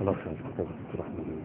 خلاص يا كتاب الرحمن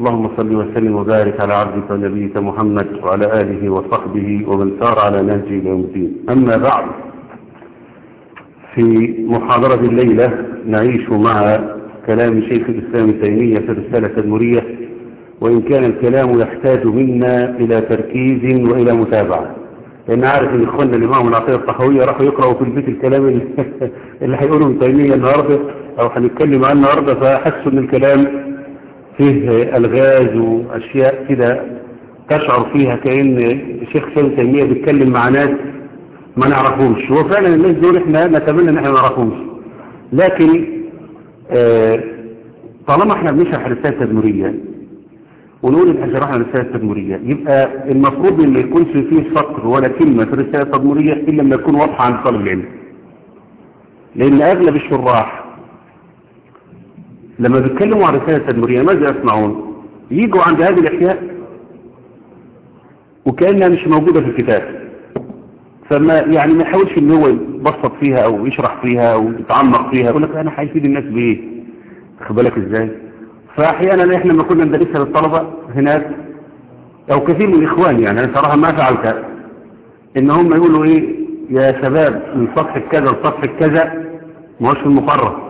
اللهم صل وسلم وبارك على عبدك ونبيك محمد وعلى آله وصحبه ومن سار على نهجه يوم الدين. أما بعد في محاضرة الليلة نعيش مع كلام شيخ الإسلام تيمية في الرسالة التدمرية وإن كان الكلام يحتاج منا إلى تركيز وإلى متابعة. لأن عارف إن إخواننا الإمام العقيدة الطحوية راحوا يقرأوا في البيت الكلام اللي هيقوله ابن تيمية النهاردة أو هنتكلم عنه النهاردة فحسوا إن الكلام فيه ألغاز وأشياء كده تشعر فيها كأن الشيخ سيد تيمية بيتكلم مع ناس ما نعرفهمش. هو فعلا الناس دول إحنا نتمنى إن إحنا ما نعرفهمش. لكن آه طالما إحنا بنشرح رسالة تدمرية ونقول إن شرحنا رسالة تدمرية يبقى المفروض إن ما يكونش فيه سطر ولا كلمة في الرسالة التدمرية إلا لما يكون واضحة عن طالب العلم. لأن أغلب الشراح لما بيتكلموا عن رسالة تدمرية ماذا يصنعون؟ يجوا عند هذه الأحياء وكأنها مش موجودة في الكتاب. فما يعني ما يحاولش إن هو يبسط فيها أو يشرح فيها أو يتعمق فيها يقول لك أنا هيفيد الناس بإيه؟ واخد بالك إزاي؟ فأحيانا إحنا لما كنا ندرسها للطلبة هناك أو كثير من الاخوان يعني أنا صراحة ما فعلت إن هم يقولوا إيه؟ يا شباب من صفحة كذا لصفحة كذا ما هوش في المقرر.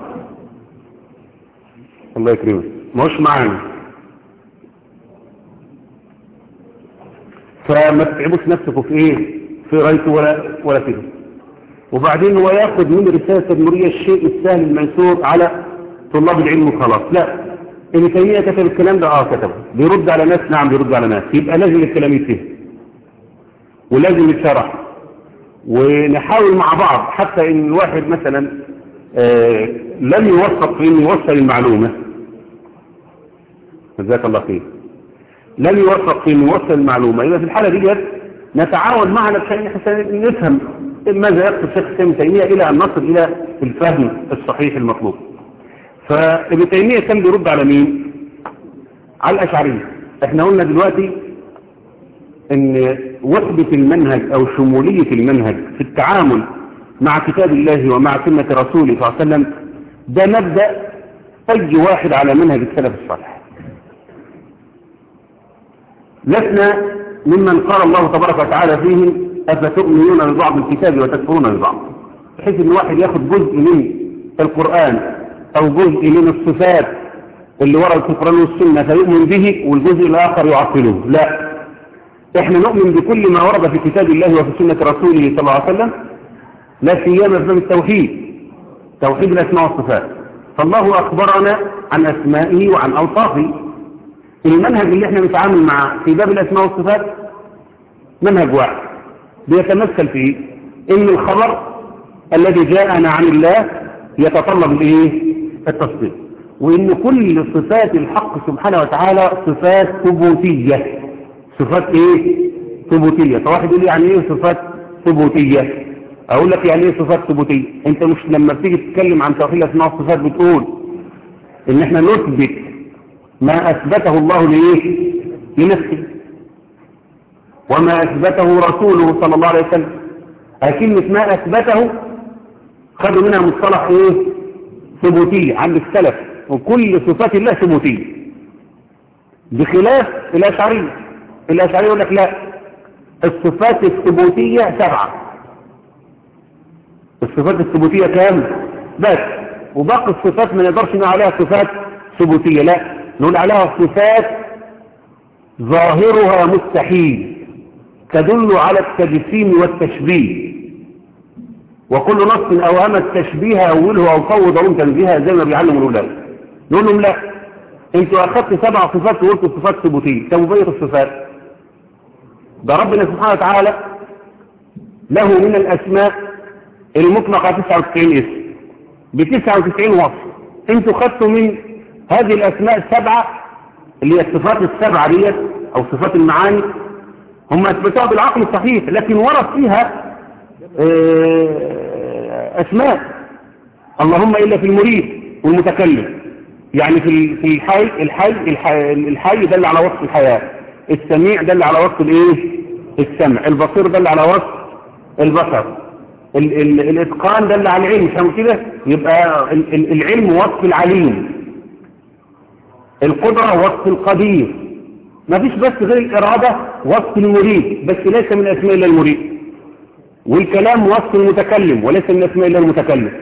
الله يكرمك. ما هوش معانا. فما تتعبوش نفسكم في إيه؟ في رايته ولا ولا كده وبعدين هو ياخد من رسالة التدمرية الشيء السهل المنثور على طلاب العلم وخلاص. لا. ابن تيمية كتب الكلام ده آه كتبه. بيرد على ناس نعم بيرد على ناس. يبقى لازم الكلام يتفهم. ولازم يتشرح. ونحاول مع بعض حتى إن الواحد مثلا لم يوفق في يوصل المعلومة. جزاك الله خير. لم يوفق في يوصل المعلومة. يبقى في الحالة دي نتعاون معنا حسن نفهم ماذا يقصد الشيخ ابن تيمية إلى أن نصل إلى الفهم الصحيح المطلوب. فابن تيمية كان بيرد على مين؟ على الأشعرية. إحنا قلنا دلوقتي إن وحدة المنهج أو شمولية المنهج في التعامل مع كتاب الله ومع سنة رسوله صلى الله عليه وسلم ده مبدأ أي واحد على منهج السلف الصالح. لسنا ممن قال الله تبارك وتعالى فيه أفتؤمنون ببعض الكتاب وتكفرون ببعض؟ بحيث إن واحد ياخد جزء من القرآن أو جزء من الصفات اللي ورا القرآن والسنة فيؤمن به والجزء الآخر يعطله لا. إحنا نؤمن بكل ما ورد في كتاب الله وفي سنة رسوله صلى الله عليه وسلم لا سيما في باب التوحيد. توحيد الأسماء والصفات. فالله أخبرنا عن أسمائه وعن أوصافه. المنهج اللي إحنا نتعامل معه في باب الأسماء والصفات منهج واحد بيتمثل فيه ان الخبر الذي جاءنا عن الله يتطلب الايه التصديق. وإن كل صفات الحق سبحانه وتعالى صفات ثبوتية. صفات إيه؟ ثبوتية. فواحد يقول يعني إيه صفات ثبوتية؟ أقول لك يعني إيه صفات ثبوتية؟ أنت مش لما بتيجي تتكلم عن توحيد الاسماء والصفات بتقول إن إحنا نثبت ما أثبته الله لإيه؟ لنفسه. وما أثبته رسوله صلى الله عليه وسلم. كلمة ما أثبته خدوا منها مصطلح إيه؟ ثبوتية عند السلف. وكل صفات الله ثبوتية. بخلاف الاشعرية الاشعرية يقول لك لا. الصفات الثبوتية سبعة. الصفات الثبوتية كام؟ بس. وباقي الصفات ما نقدرش نقول عليها صفات ثبوتية لا. نقول عليها صفات ظاهرها مستحيل تدل على التجسيم والتشبيه. وكل نص أوهم التشبيه أوله أو فوض أو تنزيها زي ما بيعلم الأولاد. نقول لهم لا. أنتوا أخذت سبع صفات وقلتوا صفات ثبوتية. طب وبقية الصفات؟ ده ربنا سبحانه وتعالى له من الأسماء المطلقة 99 اسم. ب 99 وصف. أنتوا خدتوا من هذه الأسماء السبعة اللي هي الصفات السبعة ديت أو صفات المعاني. هم أثبتوها بالعقل الصحيح لكن ورد فيها أسماء. اللهم إلا في المريد والمتكلم. يعني في في الحي الحي الحي, الحي دل على وصف الحياة. السميع دل على وصف الإيه؟ السمع. البصير دل على وصف البصر. ال ال الإتقان دل على العلم مش كده؟ يبقى ال ال العلم وصف العليم. القدرة وصف القدير. ما فيش بس غير الإرادة وصف المريد بس ليس من أسماء الله المريد. والكلام وصف المتكلم وليس من أسماء الله المتكلم.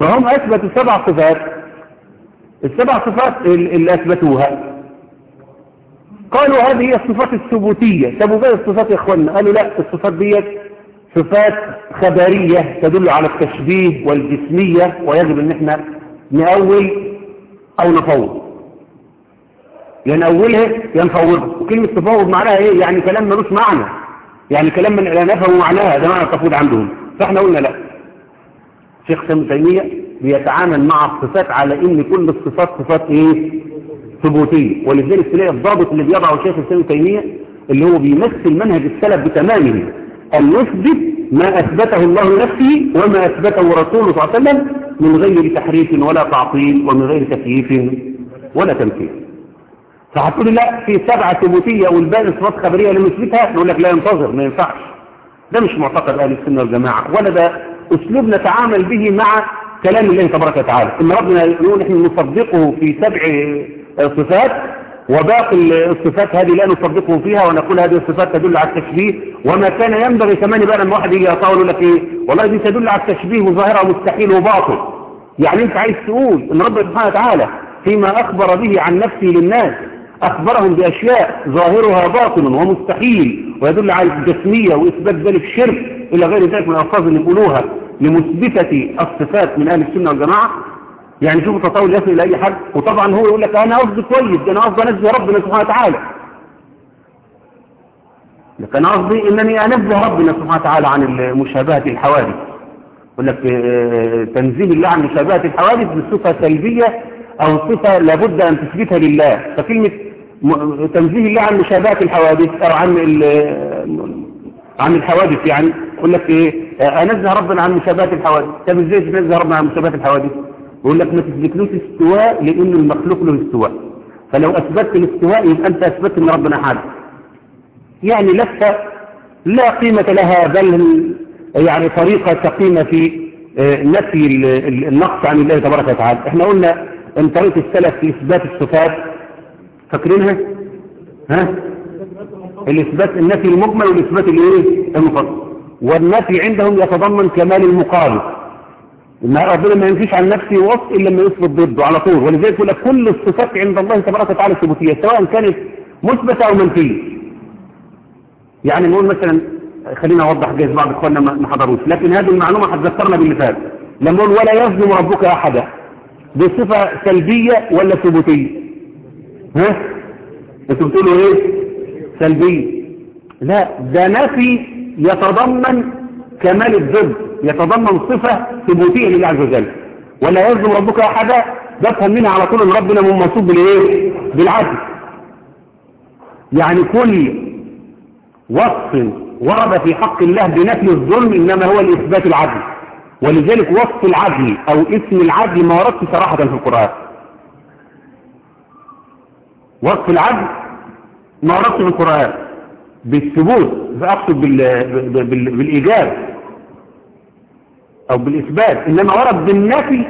فهم أثبتوا سبع صفات. السبع صفات اللي أثبتوها. قالوا هذه هي الصفات الثبوتية. وباقي الصفات يا اخوانا قالوا لا الصفات ديت صفات خبرية تدل على التشبيه والجسمية ويجب إن إحنا نأول أو نفوض. يا نأولها يا نفوضها وكلمة تفوض معناها إيه؟ يعني كلام ملوش معنى. يعني كلام من لا نفهم معناها ده معنى التفويض عندهم. فإحنا قلنا لا. شيخ سامي تيمية بيتعامل مع الصفات على إن كل الصفات صفات إيه؟ ثبوتية. ولذلك تلاقي الضابط اللي بيضعه شيخ سامي تيمية اللي هو بيمثل منهج السلف بتمامه. أن يثبت ما أثبته الله لنفسه وما أثبته رسوله صلى الله عليه وسلم من غير تحريف ولا تعطيل ومن غير تكييف ولا تمثيل فهتقول لا في سبعة ثبوتية والباقي صفات خبرية اللي نثبتها نقول لك لا ينتظر ما ينفعش. ده مش معتقد أهل السنة والجماعة ولا ده أسلوب نتعامل به مع كلام الله تبارك وتعالى. إن ربنا يقول نحن نصدقه في سبع صفات وباقي الصفات هذه لا نصدقه فيها ونقول هذه الصفات تدل على التشبيه. وما كان ينبغي كمان بقى لما واحد يجي يطاول يقول لك إيه؟ والله دي تدل على التشبيه وظاهرة مستحيل وباطل. يعني أنت عايز تقول إن ربنا سبحانه وتعالى فيما أخبر به عن نفسه للناس أخبرهم بأشياء ظاهرها باطل ومستحيل ويدل على الجسمية وإثبات ذلك شرك إلى غير ذلك من الألفاظ اللي بيقولوها لمثبتة الصفات من أهل السنة والجماعة. يعني شوف تطاول يصل إلى أي حد وطبعا هو يقول لك أنا قصدي كويس أنا قصدي أنزه ربنا سبحانه وتعالى. لكن أنا قصدي إنني أنزه ربنا سبحانه وتعالى عن مشابهة الحوادث. يقول لك تنزيه الله عن مشابهة الحوادث بصفة سلبية أو صفة لابد أن تثبتها لله. فكلمة تنزيه الله عن مشابهة الحوادث أو عن عن الحوادث يعني يقول لك إيه أنزه ربنا عن مشابهة الحوادث. طب إزاي تنزه ربنا عن مشابهة الحوادث؟ يقول لك ما تثبتلوش استواء لأن المخلوق له استواء. فلو أثبتت الاستواء يبقى أنت أثبتت أن ربنا حادث يعني لفة لا قيمة لها بل يعني طريقة تقيمة في نفي النقص عن الله تبارك وتعالى. إحنا قلنا إن طريقة السلف في إثبات الصفات فاكرينها؟ ها؟ الإثبات النفي المجمل والإثبات الإيه؟ المفصل والنفي عندهم يتضمن كمال المقابل. إن ربنا ما ينفيش عن نفسه وصف إلا لما يثبت ضده على طول. ولذلك يقول لك كل الصفات عند الله تبارك وتعالى ثبوتية سواء كانت مثبتة أو منفية. يعني نقول مثلا خلينا أوضح جايز بعض إخواننا ما حضروش. لكن هذه المعلومة هتذكرنا باللي فات. لما نقول ولا يظلم ربك أحدا بصفة سلبية ولا ثبوتية؟ ها؟ أنتوا بتقولوا إيه؟ سلبية. لا ده نفي يتضمن كمال الضد يتضمن صفة ثبوتية لله عز وجل. ولا يظلم ربك أحدا. بفهم منها على طول إن ربنا منصوب بالإيه؟ بالعدل. يعني كل وصف ورد في حق الله بنفي الظلم إنما هو لإثبات العدل. ولذلك وصف العدل أو اسم العدل ما وردش صراحة في القرآن. وصف العدل ما وردش في القرآن. بالثبوت فأقصد بال... بال... بالإيجاب. أو بالإثبات إنما ورد بالنفي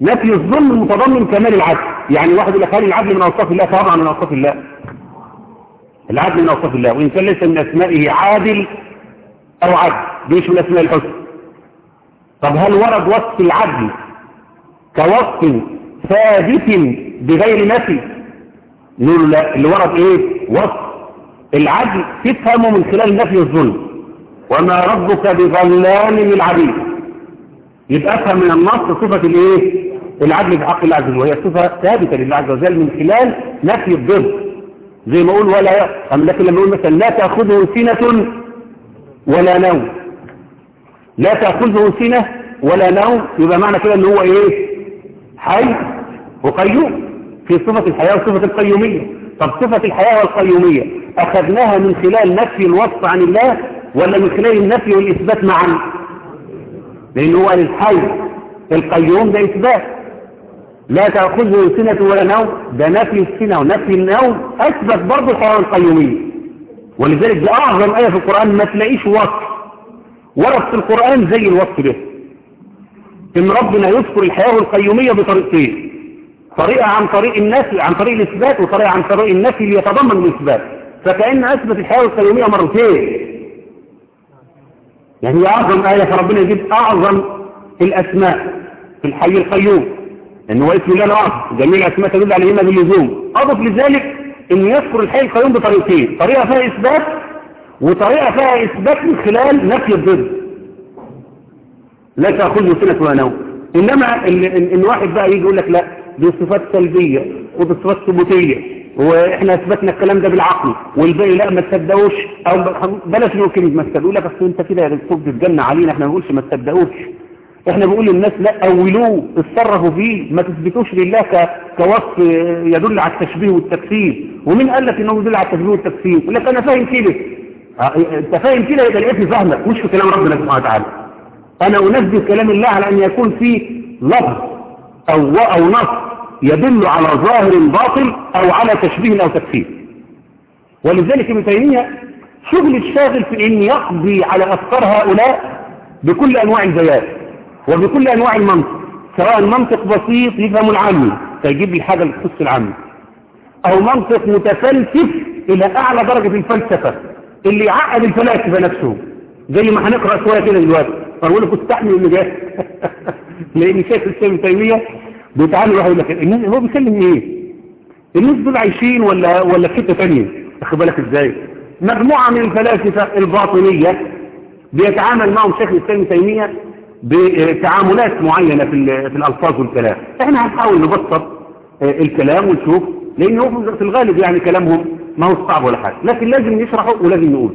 نفي الظلم متضمن كمال العدل. يعني واحد يقول لك العدل من أوصاف الله؟ طبعا من أوصاف الله. العدل من أوصاف الله. وإن كان ليس من أسمائه عادل أو عدل دي مش من أسماء الحسن؟ طب هل ورد وصف العدل كوصف ثابت بغير نفي؟ نقول لا. اللي ورد إيه؟ وصف العدل. تفهمه من خلال نفي الظلم. وما ربك بظلام للعبيد. يبقى أفهم من النص صفة الإيه؟ العدل في حق الله عز وجل وهي صفة ثابتة لله عز وجل من خلال نفي الضد. زي ما أقول ولا أم لكن لما أقول مثلا لا تأخذه سنة ولا نوم. لا تأخذه سنة ولا نوم يبقى معنى كده إن هو إيه؟ حي وقيوم. في صفة الحياة وصفة القيومية. طب صفة الحياة والقيومية أخذناها من خلال نفي الوصف عن الله ولا من خلال النفي والإثبات معا؟ لأن هو الحي القيوم ده إثبات لا تأخذه سنة ولا نوم. ده نفي السنة ونفي النوم أثبت برضه الحياة والقيومية ولذلك ده أعظم آية في القرآن ما تلاقيش وصف. ورد في القرآن زي الوصف ده. إن ربنا يذكر الحياة والقيومية بطريقتين. طريقة عن طريق النفي عن طريق الإثبات وطريقة عن طريق النفي اللي يتضمن الإثبات. فكأن أثبت الحياة والقيومية مرتين. يعني هي أعظم آية فربنا يجيب أعظم الأسماء في الحي القيوم. إن هو اسم الله الأعظم. جميع الأسماء تدل عليهما باللزوم أضف لذلك إن يذكر الحي القيوم بطريقتين. طريقة فيها إثبات وطريقة فيها إثبات من خلال نفي الضد. لا تأخذه سنة ولا نوم. إنما إن, إن واحد بقى يجي يقول لك لا دي صفات سلبية ودي صفات ثبوتية. وإحنا أثبتنا الكلام ده بالعقل والباقي لا ما تصدقوش أو بلاش نقول كلمة ما تصدقوا لك اصل أنت كده بتتجنى علينا إحنا ما بنقولش ما تصدقوش. إحنا بنقول للناس لا أولوه اتصرفوا فيه ما تثبتوش لله. كوصف يدل على التشبيه والتكفير ومين قال لك إنه يدل على التشبيه والتكفير يقول لك أنا فاهم كده. أنت فاهم كده؟ يبقى لقيتني فاهمك مش في كلام ربنا سبحانه وتعالى. أنا أنزل كلام الله على أن يكون فيه لفظ أو أو نص. يدل على ظاهر باطل أو على تشبيه أو تكفير ولذلك ابن تيمية شغل الشاغل في إن يقضي على أفكار هؤلاء بكل أنواع البيان وبكل أنواع المنطق سواء منطق بسيط يفهم العامي فيجيب لي حاجة تخص العامي أو منطق متفلسف إلى أعلى درجة الفلسفة اللي يعقد الفلاسفة نفسهم زي ما هنقرأ شوية كده دلوقتي فأقول لك استحمل اللي جاي لأن شايف الاسلام تيمية بيتعامل واحد يقول لك الناس هو بيكلم إيه؟ الناس دول عايشين ولا ولا في حتة ثانية واخد بالك إزاي؟ مجموعة من الفلاسفة الباطنية بيتعامل معهم شيخ الإسلام تيمية بتعاملات معينة في في الألفاظ والكلام. إحنا هنحاول نبسط الكلام ونشوف لأن هو في الغالب يعني كلامهم ما هو صعب ولا حاجة. لكن لازم نشرحه ولازم نقول.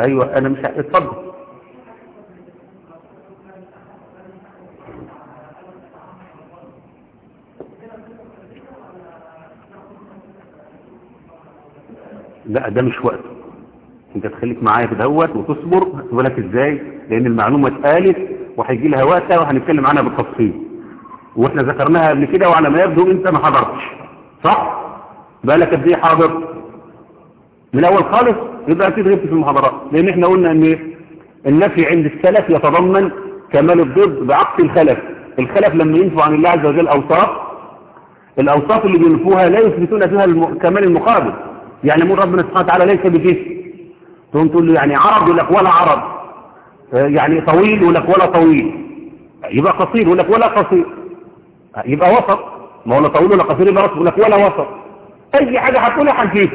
أيوه أنا مش اتفضل. لا ده مش وقت. انت تخليك معايا كده اهوت وتصبر بالك إزاي؟ لأن المعلومة اتقالت وهيجي لها وقتها وهنتكلم عنها بالتفصيل. وإحنا ذكرناها قبل كده وعلى ما يبدو انت ما حضرتش. صح؟ بالك قد إيه حاضر؟ من الأول خالص يبقى أكيد غبت في المحاضرات. لأن إحنا قلنا إن النفي عند السلف يتضمن كمال الضد بعكس الخلف. الخلف لما ينفوا عن الله عز وجل أوصاف الأوصاف اللي بينفوها لا يثبتون فيها كمال المقابل. يعني مو ربنا سبحانه وتعالى ليس بجسم. تقوم تقول له يعني عرض يقول لك ولا عرض يعني طويل يقول لك ولا طويل. يبقى قصير يقول لك ولا قصير. يبقى وسط. ما هو لا طويل ولا قصير يبقى وسط. يقول لك ولا وسط. أي حاجة هتقولها هنجيب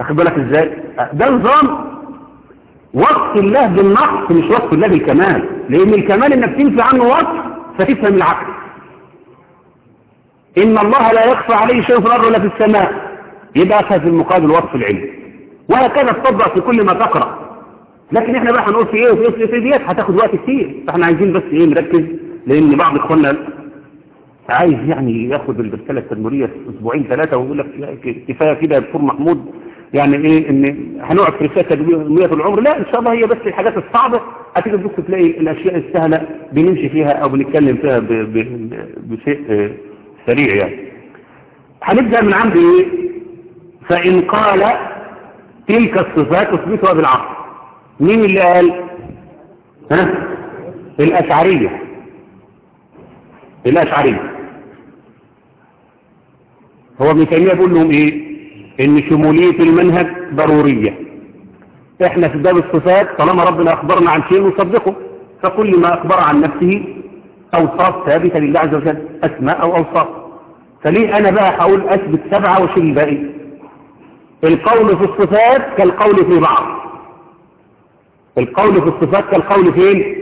اخد بالك إزاي؟ ده نظام وصف الله بالنقص مش وصف الله بالكمال. لأن الكمال إنك تنفي عنه وصف فتفهم العقل. إن الله لا يخفى عليه شيء في الأرض ولا في السماء. يبقى أخذ في المقابل وصف العلم. وهكذا تطبق في كل ما تقرأ. لكن إحنا بقى هنقول في إيه وفي إيه في ديت هتاخد وقت كتير. فإحنا عايزين بس إيه نركز. لأن بعض إخواننا عايز يعني ياخد الرسالة التدمرية في أسبوعين ثلاثة ويقول لك كفاية كده يا دكتور محمود. يعني إيه؟ إن هنقعد في رسالة تدمرية العمر. لا إن شاء الله هي بس الحاجات الصعبة. هتيجي تبص تلاقي الأشياء السهلة بنمشي فيها أو بنتكلم فيها بشيء سريع يعني. هنبدأ من عند إيه؟ فإن قال تلك الصفات اثبتها بالعقل. مين اللي قال؟ ها؟ الأشعرية. الأشعرية. هو ابن تيمية بيقول لهم إيه؟ إن شمولية المنهج ضرورية. إحنا في باب الصفات طالما ربنا أخبرنا عن شيء نصدقه فكل ما أخبر عن نفسه أوصاف ثابتة لله عز وجل أسماء أو أوصاف. فليه أنا بقى هقول أثبت سبعة واشيل الباقي القول في الصفات كالقول في بعض. القول في الصفات كالقول فين؟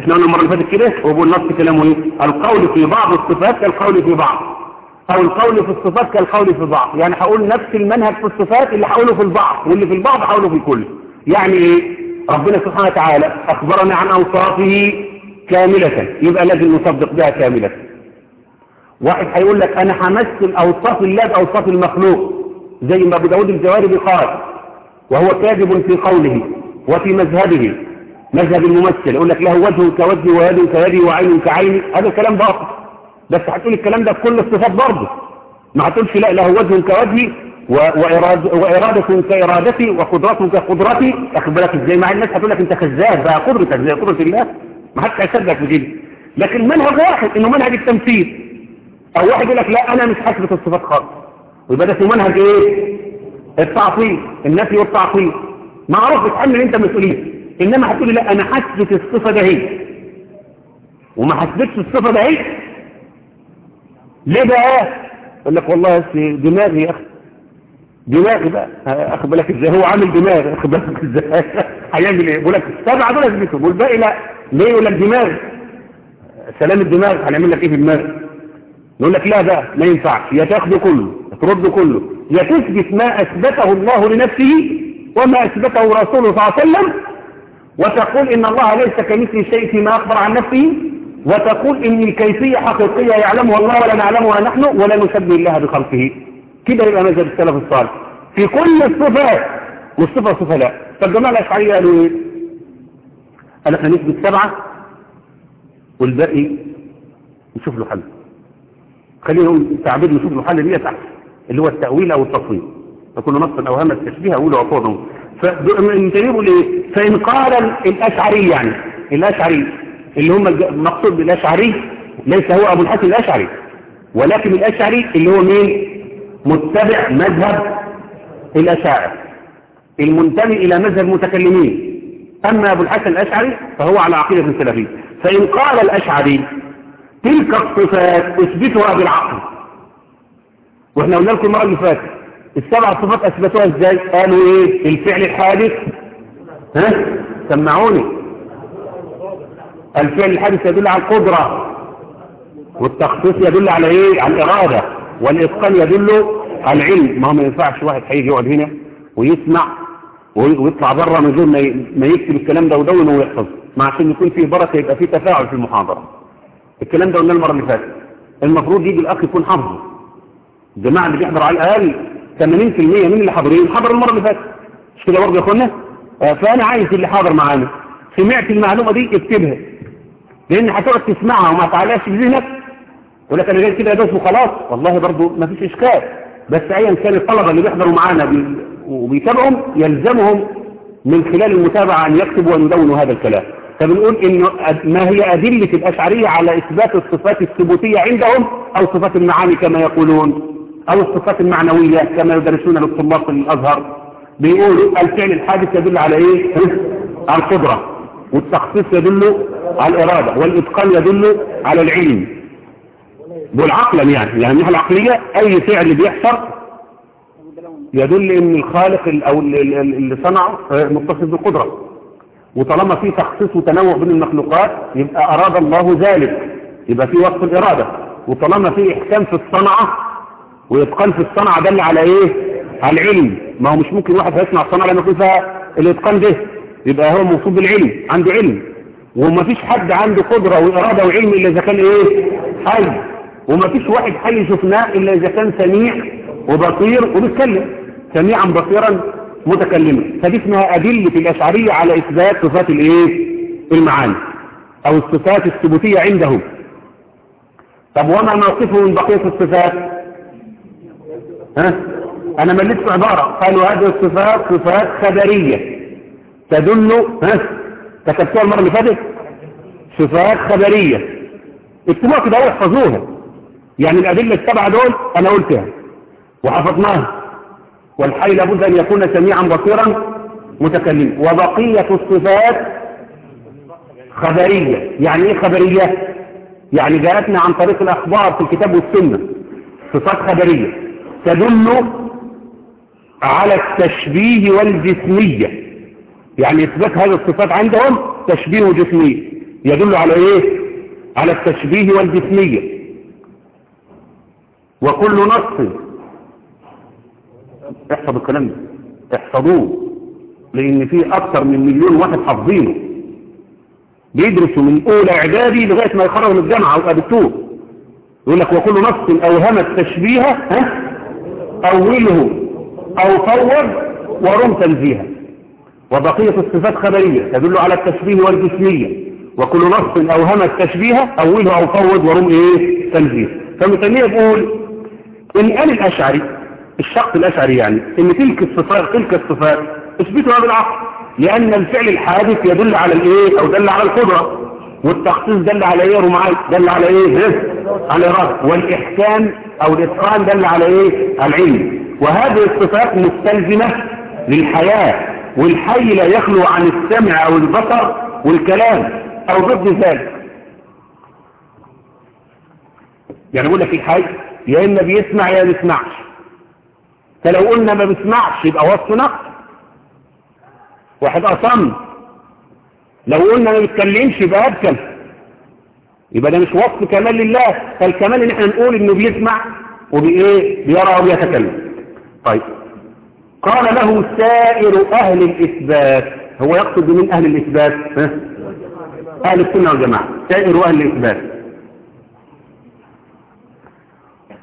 إحنا قلنا المرة اللي فاتت كده وبقول نص كلامه إيه؟ القول في بعض الصفات كالقول في بعض. أو القول في الصفات كالقول في بعض. يعني هقول نفس المنهج في الصفات اللي هقوله في البعض واللي في البعض هقوله في الكل. يعني إيه؟ ربنا سبحانه وتعالى أخبرنا عن أوصافه كاملة. يبقى لازم نصدق بها كاملة. واحد هيقول لك أنا همثل اوصاف الله باوصاف المخلوق. زي ما أبو داود الجواري قال وهو كاذب في قوله وفي مذهبه مذهب الممثل يقول لك له وجه كوجهي ويد كيدي وعين كعيني هذا الكلام باطل. بس هتقول الكلام ده بكل الصفات برضه. ما هتقولش لا له وجه كوجهي وإراد وإرادة كإرادتي وقدرة كقدرتي. أخذ بالك إزاي مع الناس؟ هتقول لك أنت كذاب بقى قدرتك زي قدرة الله. ما حدش هيصدق في دي. لكن منهج واحد إنه منهج التمثيل. أو واحد يقول لك لا أنا مش حاسبة الصفات خالص. ويبقى ده اسمه منهج إيه؟ التعطيل النفي والتعطيل. معروف بتحمل أنت مسؤولية. إنما هتقولي لا أنا حاسبة الصفة ده هي. وما حسبتش الصفة ده هي. ليه بقى؟ يقول لك والله دماغي يا أخي. دماغي بقى. اخد بالك إزاي؟ هو عامل دماغ. اخد بالك إزاي؟ هيعمل إيه؟ بقول لك السبعه دول اثبتهم والباقي لا. ليه يقول لك دماغ؟ سلام الدماغ. هنعمل لك إيه في دماغ نقول لك لا بقى ما ينفعش. يا تاخده كله. ترد كله. يا تثبت ما أثبته الله لنفسه وما أثبته رسوله صلى الله عليه وسلم وتقول إن الله ليس كمثله شيء فيما أخبر عن نفسه وتقول ان الكيفيه حقيقية يعلمها الله ولا نعلمها نحن ولا نشبه الله بخلقه. كده يبقى مذهب السلف الصالح. في كل الصفات والصفة صفة لا. فالجماعة الأشعرية قالوا إيه؟ قال إحنا نثبت سبعة والباقي نشوف له حل. خلينا نقول تعبير نشوف له حل دي تحت اللي هو التأويل أو التصوير. فكل نص أوهام التشبيه أقوله. فمن تجيبوا ليه؟ فإن قال الأشعري يعني الأشعري اللي هم المقصود بالأشعري ليس هو أبو الحسن الأشعري ولكن الأشعري اللي هو مين؟ متبع مذهب الأشاعر المنتمي إلى مذهب المتكلمين. أما أبو الحسن الأشعري فهو على عقيدة السلفية. فإن قال الأشعري تلك الصفات أثبتها بالعقل. وإحنا قلنا لكم المرة اللي فاتت السبع صفات أثبتوها إزاي؟ قالوا إيه؟ الفعل الحادث. ها؟ سمعوني. الفعل الحادث يدل على القدرة والتخصيص يدل على إيه؟ على الإرادة والإتقان يدل على العلم. ما هو ما ينفعش واحد هيجي يقعد هنا ويسمع ويطلع بره من غير ما يكتب الكلام ده ودونه ويحفظ ما عشان يكون فيه بركة يبقى فيه تفاعل في المحاضرة. الكلام ده قلنا المرة اللي فاتت. المفروض يجي الأخ يكون حافظه. الجماعه اللي بيحضر على الأقل 80% من اللي حاضرين. حضر المرة اللي فاتت. مش كده برضه يا اخوانا فأنا عايز اللي حاضر معانا. سمعت المعلومة دي؟ اكتبها. لأن هتقعد تسمعها وما تعالاش في ذهنك. أنا جاي كده ادوس وخلاص. والله برضه ما فيش إشكال. بس ايا كان الطلبة اللي بيحضروا معانا بي وبيتابعهم يلزمهم من خلال المتابعة أن يكتبوا ويدونوا هذا الكلام. فبنقول إنه ما هي أدلة الأشعرية على إثبات الصفات الثبوتية عندهم أو صفات المعاني كما يقولون. أو الصفات المعنوية كما يدرسون للطلاب في الأزهر بيقولوا الفعل الحادث يدل على إيه؟ على القدرة والتخصيص يدل على الإرادة والإتقان يدل على العلم. دول عقلا يعني يعني الناحيه العقلية أي فعل بيحصل يدل إن الخالق أو اللي صنعه متصف بالقدرة. وطالما في تخصيص وتنوع بين المخلوقات يبقى أراد الله ذلك يبقى في وصف الإرادة. وطالما في احكام في الصنعة واتقان في الصنعة دل على إيه؟ على العلم. ما هو مش ممكن واحد هيصنع الصنعه لما يكون فيها الإتقان ده. يبقى هو موصوف بالعلم عنده علم. وما فيش حد عنده قدرة وإرادة وعلم إلا إذا كان إيه؟ حي. وما فيش واحد حي شفناه إلا إذا كان سميع وبصير وبيتكلم. سميعا بصيرا متكلما. فدي اسمها أدلة الأشعرية على إثبات صفات الإيه؟ المعاني أو الصفات الثبوتية عندهم. طب وما موقفه من بقية الصفات؟ ها؟ أنا مليت عبارة. قالوا هذه الصفات صفات خبرية. تدل ها؟ تكتبوها المرة اللي فاتت؟ صفات خبرية. اكتبوها كده واحفظوها يعني الأدلة السبعة دول أنا قلتها. وحفظناها. والحي لابد أن يكون سميعا بصيرا متكلم. وبقية الصفات خبرية. يعني إيه خبرية؟ يعني جاءتنا عن طريق الأخبار في الكتاب والسنة. صفات خبرية. تدل على التشبيه والجسمية. يعني إثبات هذه الصفات عندهم تشبيه وجسمية. يدل على إيه؟ على التشبيه والجسمية. وكل نص احفظوا الكلام ده. احفظوه. لأن فيه أكثر من مليون واحد حافظينه. بيدرسوا من أولى إعدادي لغاية ما يخرجوا من الجامعة أو قابلتوه يقول لك وكل نص أوهم التشبيه ها؟ أوله أو فوض ورم تنزيها. وبقية الصفات خبرية تدل على التشبيه والجسمية. وكل نص أوهم التشبيه أوله أو فوض ورم إيه؟ تنزيه. فمتنية بيقول إن قال الأشعري الشخص الأشعري يعني إن تلك الصفات تلك الصفات إثبتها بالعقل. لأن الفعل الحادث يدل على الإيه؟ أو دل على القدرة. والتخصيص دل على إيه رمعي؟ دل على إيه؟ على رد والإحكام أو الإتقان دل على إيه؟ العلم. وهذه الصفات مستلزمة للحياة والحي لا يخلو عن السمع أو البصر والكلام أو ضد ذلك. يعني بقول لك الحي يا إما بيسمع يا بيسمعش. فلو قلنا ما بيسمعش يبقى وصف نقص. واحد أصم. لو قلنا ما بيتكلمش يبقى أبكم. يبقى ده مش وصف كمال لله فالكمال ان إحنا نقول إنه بيسمع وبايه بيرى وبيتكلم. طيب. قال له سائر أهل الإثبات. هو يقصد من أهل الإثبات؟ أهل السنة والجماعة. سائر أهل الإثبات.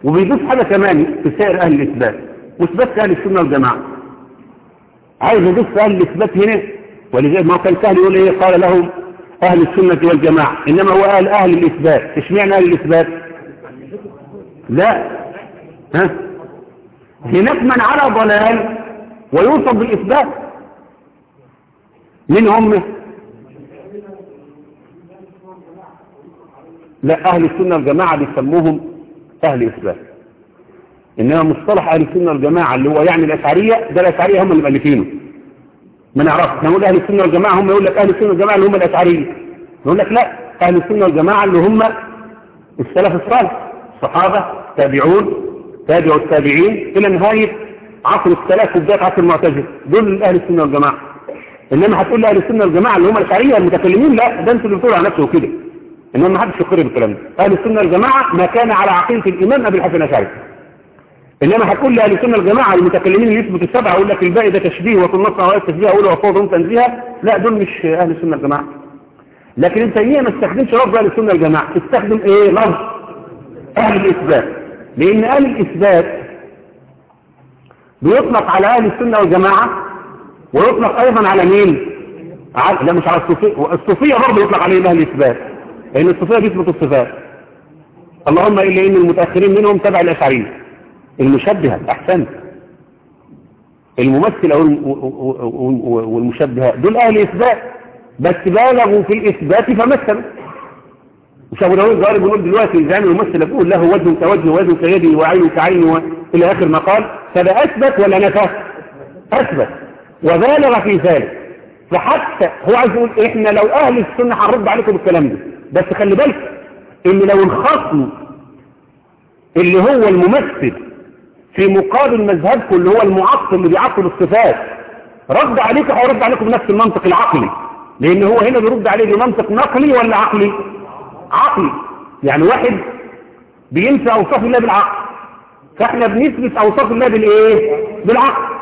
وبيضيف حاجة كمان في سائر أهل الإثبات. مش بس أهل السنة والجماعة. عايز يضيف أهل الإثبات هنا؟ ولذلك ما هو كان سهل يقول إيه؟ قال لهم أهل السنة والجماعة إنما هو قال أهل الإثبات. اشمعنى أهل الإثبات؟ لا. ها؟ هناك من على ضلال ويوصف بالإثبات. من هم؟ لا أهل السنة والجماعة بيسموهم أهل اثبات إنما مصطلح أهل السنة والجماعة اللي هو يعني الأشعرية ده الأشعرية هم اللي مؤلفينه. ما نعرفش نقول أهل السنة والجماعة هم يقول لك أهل السنة والجماعة اللي هم الاشعريه نقول لك لا أهل السنة والجماعة اللي هم السلف الصالح الصحابه تابعون تابعوا التابعين إلى نهاية عصر السلف وبدايه عصر المعتزلة. دول أهل السنة والجماعة. إنما هتقول أهل السنة والجماعة اللي هم الأشعرية المتكلمين لا ده أنتوا اللي بتقولوا على نفسه كده. إنما ما حدش يقر بالكلام ده. أهل السنة والجماعة ما كان على عقيدة الإمام أبي الحسن الأشعري. إنما هتقول لي أهل السنة والجماعه المتكلمين اللي يثبتوا السبعه يقول لك الباقي ده تشبيه وفي النص اوقات تشبيه اقوله وفوضهم تنزيها لا دول مش أهل السنة والجماعه لكن ابن تيميه ما استخدمش لفظ أهل السنة والجماعه استخدم إيه؟ لفظ أهل الإثبات. لأن أهل الإثبات بيطلق على أهل السنة والجماعة ويطلق أيضا على مين؟ على لا مش على الصوفية. الصوفية برضه يطلق عليهم أهل الإثبات. لأن الصوفية بيثبتوا الصفات. اللهم الا ان المتأخرين منهم تبع الأشعرية. المشبهة أحسنت. الممثل أو والمشبهة دول أهل إثبات. بس بالغوا في الإثبات فمثلوا. مش أبو داوود الظاهر بيقول دلوقتي أنا الممثل بقول له وجه كوجه ويد كيدي وعين كعين إلى آخر ما قال. فده أثبت ولا نفى؟ أثبت. وبالغ في ذلك. فحتى هو عايز يقول إحنا لو أهل السنة هنرد عليكم بالكلام ده. بس خلي بالك إن لو الخصم اللي هو الممثل في مقابل مذهبكم اللي هو المعطل اللي بيعطل الصفات رد عليكم هيرد عليكم بنفس المنطق العقلي. لأن هو هنا بيرد عليه بمنطق نقلي ولا عقلي؟ عقلي. يعني واحد بينسى أوصاف الله بالعقل. فإحنا بنثبت أوصاف الله بالإيه؟ بالعقل.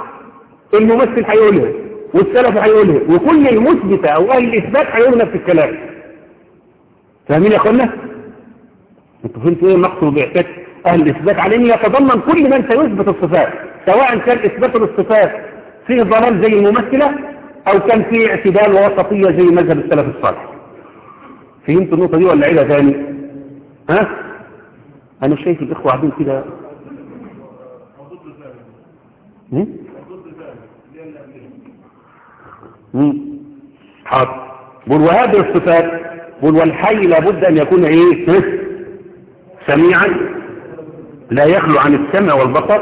الممثل هيقولها والسلف هيقولها وكل المثبت أو أهل الإثبات هيقولوا نفس الكلام. فاهمين يا إخوانا؟ أنتوا فهمتوا إيه المقصود باحتاج أهل الإثبات على يتضمن كل من سيثبت الصفات سواء كان إثبات الصفات فيه ضلال زي الممثله أو كان فيه اعتدال ووسطية زي مذهب السلف الصالح. فهمت النقطة دي ولا عيدها ثاني ها؟ أنا شايف الإخوة قاعدين كده. حاضر. بقول وهذه الصفات؟ بقول والحي لابد أن يكون إيه؟ سميعا. لا يخلو عن السمع والبصر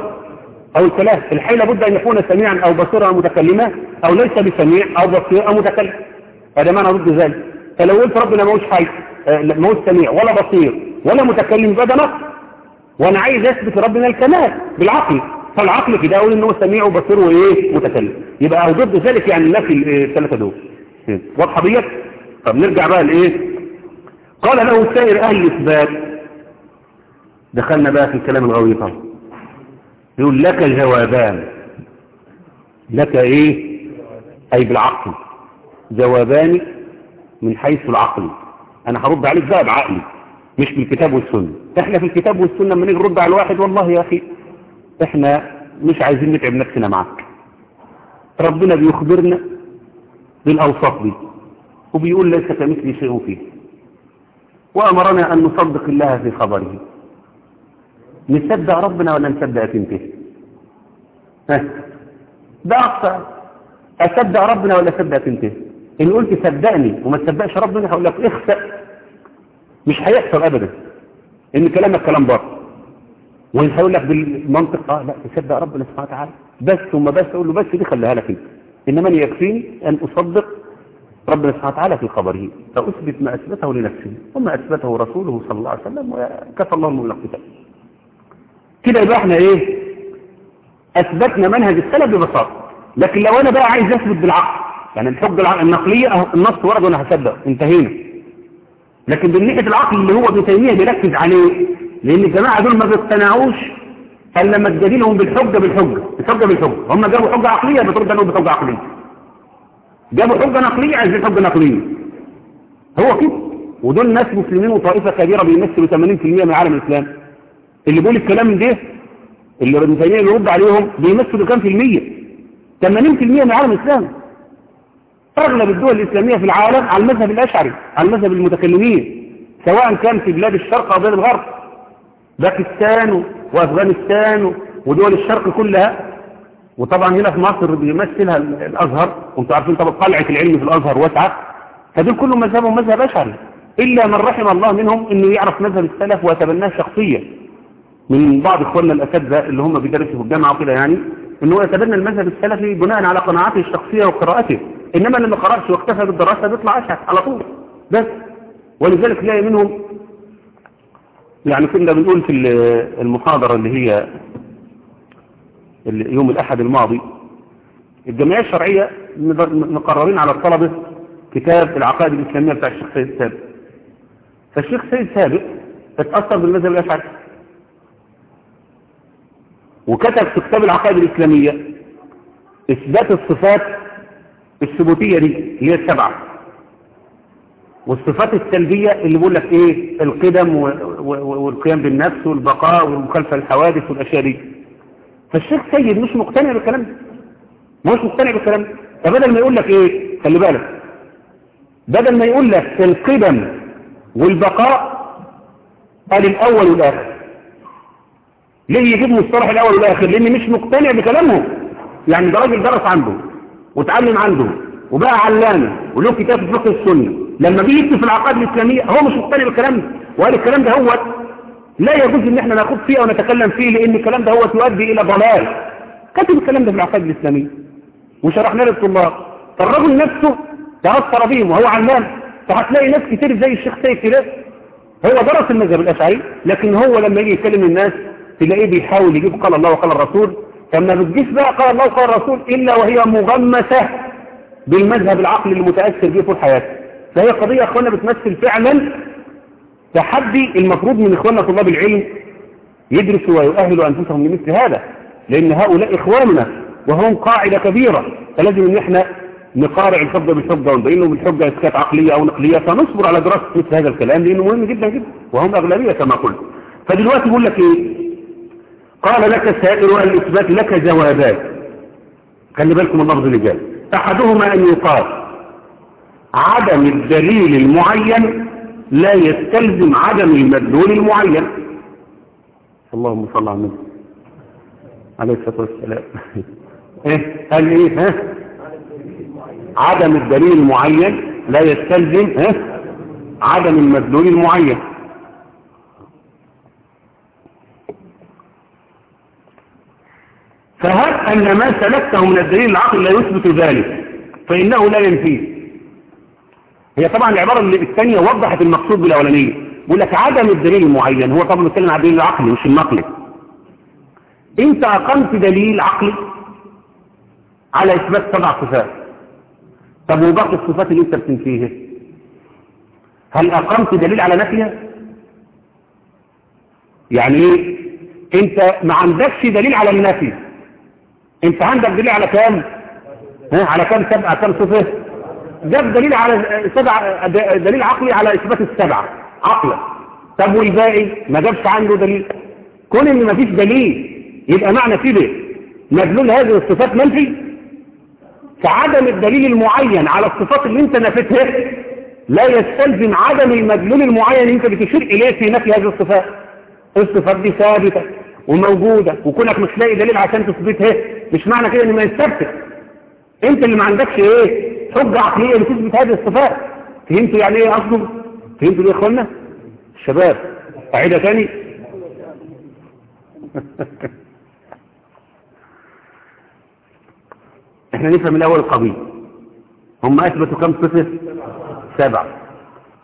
أو الكلام. الحي لابد أن يكون سميعا أو بصيرا متكلما أو ليس بسميع أو بصير أو متكلم. هذا معنى ضد ذلك. فلو قلت ربنا ما هوش حي ما هوش سميع ولا بصير ولا متكلم يبقى ده وأنا عايز أثبت ربنا الكمال بالعقل. فالعقل كده أقول ان هو سميع وبصير وإيه؟ متكلم. يبقى أو ضد ذلك يعني نفي الثلاثة دول. واضحة ديت طب نرجع بقى لإيه؟ قال له سائر أهل الإثبات دخلنا بقى في الكلام الغوي طبعا يقول لك جوابان لك إيه؟ أي بالعقل. جوابان من حيث العقل. أنا هرد عليك بقى بعقلي مش بالكتاب والسنة. إحنا في الكتاب والسنة لما نيجي نرد على الواحد والله يا أخي إحنا مش عايزين نتعب نفسنا معاك. ربنا بيخبرنا بالأوصاف دي وبيقول ليس كمثل شيء فيه. وأمرنا أن نصدق الله في خبره. نصدق ربنا ولا نصدق انت ها؟ ده أكثر اصدق ربنا ولا اصدق انت إن قلت صدقني وما تصدقش ربنا هقول لك اخسأ. مش هيحصل ابدا. إن كلامك كلام باطل. وإن هقول لك بالمنطق آه لا تصدق ربنا سبحانه وتعالى. بس ثم بس أقول له بس دي خليها لك أنت. إنما يكفيني أن أصدق ربنا سبحانه وتعالى في خبره فاثبت ما أثبته لنفسه وما أثبته رسوله صلى الله عليه وسلم وكفى الله من الكتاب كده يبقى إحنا إيه؟ أثبتنا منهج السلف ببساطة. لكن لو أنا بقى عايز أثبت بالعقل يعني الحجة النقلية النص ورد وأنا هصدق انتهينا. لكن من ناحية العقل اللي هو ابن تيمية بيركز عليه لأن الجماعة دول ما بيقتنعوش إلا لما تجادلهم بالحجة بالحجة الحجه بالحجة. هم جابوا حجة عقلية بترد عليهم بحجة عقلية. جابوا حجة نقلية عايزين حجة نقلية. هو كده. ودول ناس مسلمين وطائفة كبيرة بيمثلوا 80% من عالم الإسلام. اللي بيقول الكلام ده اللي ابن تيميه بيرد عليهم بيمثلوا كام في المية؟ 80% من عالم الإسلام. أغلب الدول الإسلامية في العالم على المذهب الأشعري على المذهب المتكلمين سواء كان في بلاد الشرق أو بلاد الغرب. باكستان وأفغانستان ودول الشرق كلها. وطبعا هنا في مصر بيمثلها الأزهر. وأنتم عارفين طبعا قلعة العلم في الأزهر واسعة. فدول كلهم مذهبهم مذهب أشعري. إلا من رحم الله منهم إنه يعرف مذهب السلف ويتبناه شخصيا. من بعض إخواننا الأساتذة اللي هم بيدرسوا في الجامعة وكده يعني إن هو يتبنى المذهب السلفي بناء على قناعاته الشخصية وقراءته. إنما اللي ما قرأش واكتفى بالدراسه بيطلع اشعر على طول. بس. ولذلك تلاقي منهم يعني كنا بنقول في المحاضرة اللي هي يوم الأحد الماضي الجمعيه الشرعية مقررين على الطلبة كتاب العقائد الإسلامية بتاع الشيخ سيد سابق. فالشيخ سيد سابق اتاثر بالمذهب الاشعري وكتب في كتاب العقائد الإسلامية إثبات الصفات الثبوتية دي اللي هي السبعة. والصفات السلبية اللي بيقول لك إيه؟ القدم والقيام بالنفس والبقاء والمخالفة للحوادث والأشياء دي. فالشيخ سيد مش مقتنع بالكلام ده. مش مقتنع بالكلام ده. فبدل ما يقول لك إيه؟ خلي بالك. بدل ما يقول لك القدم والبقاء قال الأول والآخر. ليه يجيب مصطلح الأول والآخر؟ لأن مش مقتنع بكلامهم يعني ده راجل درس عنده وتعلم عنده وبقى علامة وله كتاب في فقه السنة. لما بيجي يكتب في العقائد الإسلامية هو مش مقتنع بالكلام ده. وقال الكلام ده هو لا يجوز إن إحنا ناخد فيه أو نتكلم فيه لأن الكلام ده هو يؤدي إلى ضلال. كتب الكلام ده في العقائد الإسلامية وشرحنا للطلاب. فالرجل نفسه تأثر بهم وهو علام. فهتلاقي ناس كتير زي الشيخ سيد كده هو درس المذهب الأشعري لكن هو لما يجي يكلم الناس تلاقيه بيحاول يجيب قال الله وقال الرسول. فما بتجيش بقى قال الله وقال الرسول إلا وهي مغمسة بالمذهب العقلي اللي متأثر بيه طول حياته. فهي قضية أخوانا بتمثل فعلا تحدي المفروض من إخواننا طلاب العلم يدرسوا ويؤهلوا أنفسهم لمثل هذا. لأن هؤلاء إخواننا وهم قاعدة كبيرة. فلازم أن إحنا نقارع الحجة بالحجة ونبين لهم الحجة إسكات عقلية أو نقلية فنصبر على دراسة مثل هذا الكلام لأنه مهم جدا جدا. وهم أغلبية كما قلت. فدلوقتي بقول لك إيه؟ قال لك سائر الإثبات لك جوابات خلي بالكم اللفظ اللي جاي. أحدهما أن يقال عدم الدليل المعين لا يستلزم عدم المدلول المعين. اللهم صل على النبي. عليه الصلاة والسلام. إيه؟ قال إيه؟ ها؟ عدم الدليل المعين لا يستلزم ها؟ عدم المدلول المعين. فهب أن ما سلكته من الدليل العقل لا يثبت ذلك؟ فإنه لا ينفيه. هي طبعا العبارة الثانية وضحت المقصود بالأولانية. بيقول لك عدم الدليل المعين هو طبعا بيتكلم عن الدليل العقلي مش النقلي أنت اقمت دليل عقلي على إثبات سبع صفات. طب وباقي الصفات اللي أنت بتنفيها؟ هل اقمت دليل على نفيها؟ يعني إيه؟ أنت ما عندكش دليل على النفي. انت عندك دليل على كام؟ ها على كام سبعة كام صفة؟ جاب دليل على سبع دليل عقلي على إثبات السبعة عقلا طب والباقي؟ ما جابش عنده دليل. كون إن ما فيش دليل يبقى معنى كده مدلول هذه الصفات منفي. فعدم الدليل المعين على الصفات اللي انت نفتها لا يستلزم عدم المدلول المعين اللي انت بتشير إليه في نفي هذه الصفات. الصفات دي ثابتة. وموجودة وكونك مش لاقي دليل عشان تثبتها مش معنى كده إن ما يثبت أنت اللي ما عندكش إيه؟ حجة عقلية لتثبت هذه الصفات. فهمتوا يعني إيه قصده فهمتوا ليه إخوانا؟ الشباب اعيدها تاني؟ إحنا نفهم الأول القضية. هم أثبتوا كم صفه سبعة.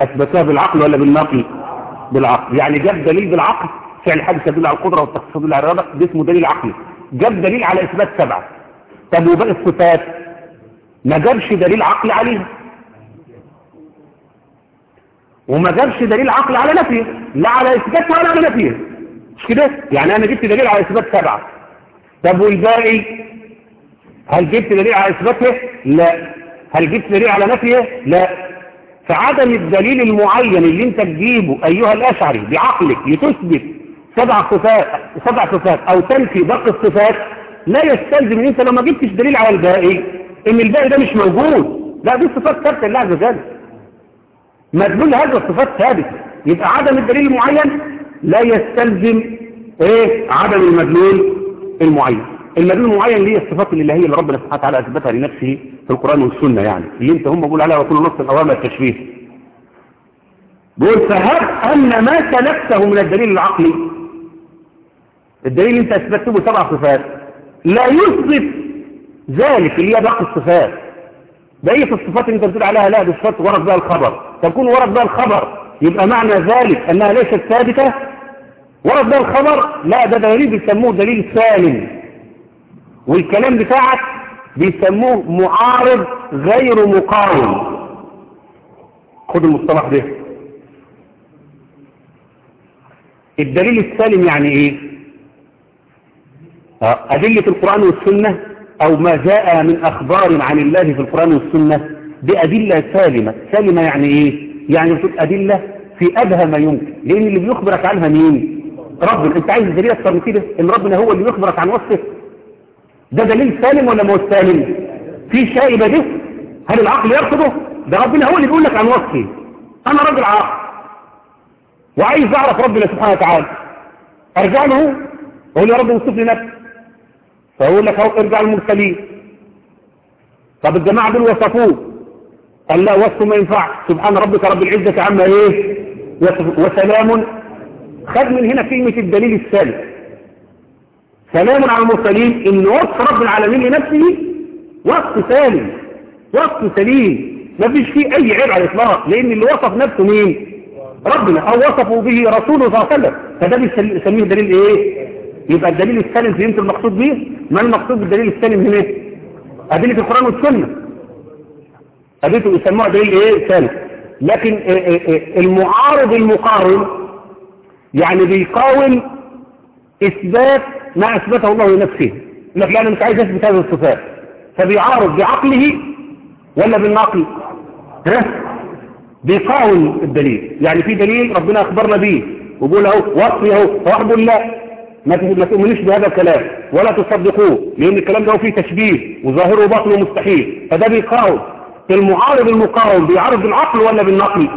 أثبتوها بالعقل ولا بالنقل؟ بالعقل. يعني جاب دليل بالعقل؟ فعل حادث يدل على القدرة والتخصيص يدل على الرضا ده اسمه دليل عقلي. جاب دليل على إثبات سبعة. طب وباقي الصفات؟ ما جابش دليل عقلي عليها وما جابش دليل عقلي على نفيه. لا على اثباتها ولا على نفيه. مش كده؟ يعني أنا جبت دليل على إثبات سبعة. طب والباقي؟ هل جبت دليل على اثباتها لا. هل جبت دليل على نفيه؟ لا. فعدم الدليل المعين اللي أنت تجيبه أيها الأشعري بعقلك لتثبت سبع صفات سبع صفات أو تنفي باقي الصفات لا يستلزم ان انت لو ما جبتش دليل على الباقي إن الباقي ده مش موجود. لا دي صفات ثابتة لله عز وجل. مدلول هذه الصفات ثابت يبقى عدم الدليل المعين لا يستلزم إيه؟ عدم المدلول المعين. المدلول المعين اللي هي الصفات الإلهية اللي ربنا سبحانه وتعالى أثبتها لنفسه في القرآن والسنة يعني؟ اللي أنت هم بيقول عليها وكل نص الأوامر التشبيه بيقول فهب أن ما سلكته من الدليل العقلي الدليل اللي انت اثبته بسبع صفات. لا يثبت ذلك اللي هي باقي الصفات. بقية الصفات اللي انت بتقول عليها لا دي صفات ورد بها الخبر. تكون ورد بها الخبر يبقى معنى ذلك انها ليست ثابتة. ورد بها الخبر لا ده دليل بيسموه دليل سالم. والكلام بتاعك بيسموه معارض غير مقاوم. خد المصطلح ده. الدليل السالم يعني إيه؟ أدلة القرآن والسنة أو ما جاء من أخبار عن الله في القرآن والسنة دي أدلة سالمة. سالمة يعني إيه؟ يعني بتقول أدلة في أدهى ما يمكن. لأن اللي بيخبرك عنها مين؟ ربنا أنت عايز دليل أكثر من كده؟ إن ربنا هو اللي بيخبرك عن وصفه ده دليل سالم ولا مو سالم؟ في شائبة دي هل العقل يرفضه؟ ده ربنا هو اللي بيقول لك عن وصفه أنا راجل عاقل. وعايز أعرف ربنا سبحانه وتعالى. أرجع له؟ وأقول يا رب وصف لي نفسي فيقول لك اهو ارجع المرسلين. طب الجماعة دول وصفوه. قال لا وصفه ما ينفعش. سبحان ربك رب العزة عما إيه؟ وسلام. خد من هنا كلمة الدليل الثالث. سلام على المرسلين. إن وصف رب العالمين لنفسه وصف سالم وصف سليم. ما فيش فيه أي عيب على الإطلاق. لأن اللي وصف نفسه مين؟ ربنا. أو وصفه به رسوله صلى الله عليه وسلم. فده بيسميه دليل إيه؟ يبقى الدليل السالم فهمت المقصود به ما المقصود بالدليل السالم هنا؟ أدلة القرآن والسنة. أدلته يسموها دليل إيه؟ سالم. لكن المعارض المقارن يعني بيقاوم إثبات ما أثبته الله لنفسه. لك أنا مش عايز أثبت هذه الصفات. فبيعارض بعقله ولا بالنقل؟ ها؟ بيقاوم الدليل. يعني في دليل ربنا أخبرنا به وبيقول أهو وصفي أهو وحده الله ما تؤمنوش بهذا الكلام. ولا تصدقوه لأن الكلام ده فيه تشبيه وظاهره باطل مستحيل. فده بيقاوم. المعارض المقاوم بيعارض بالعقل ولا بالنقل؟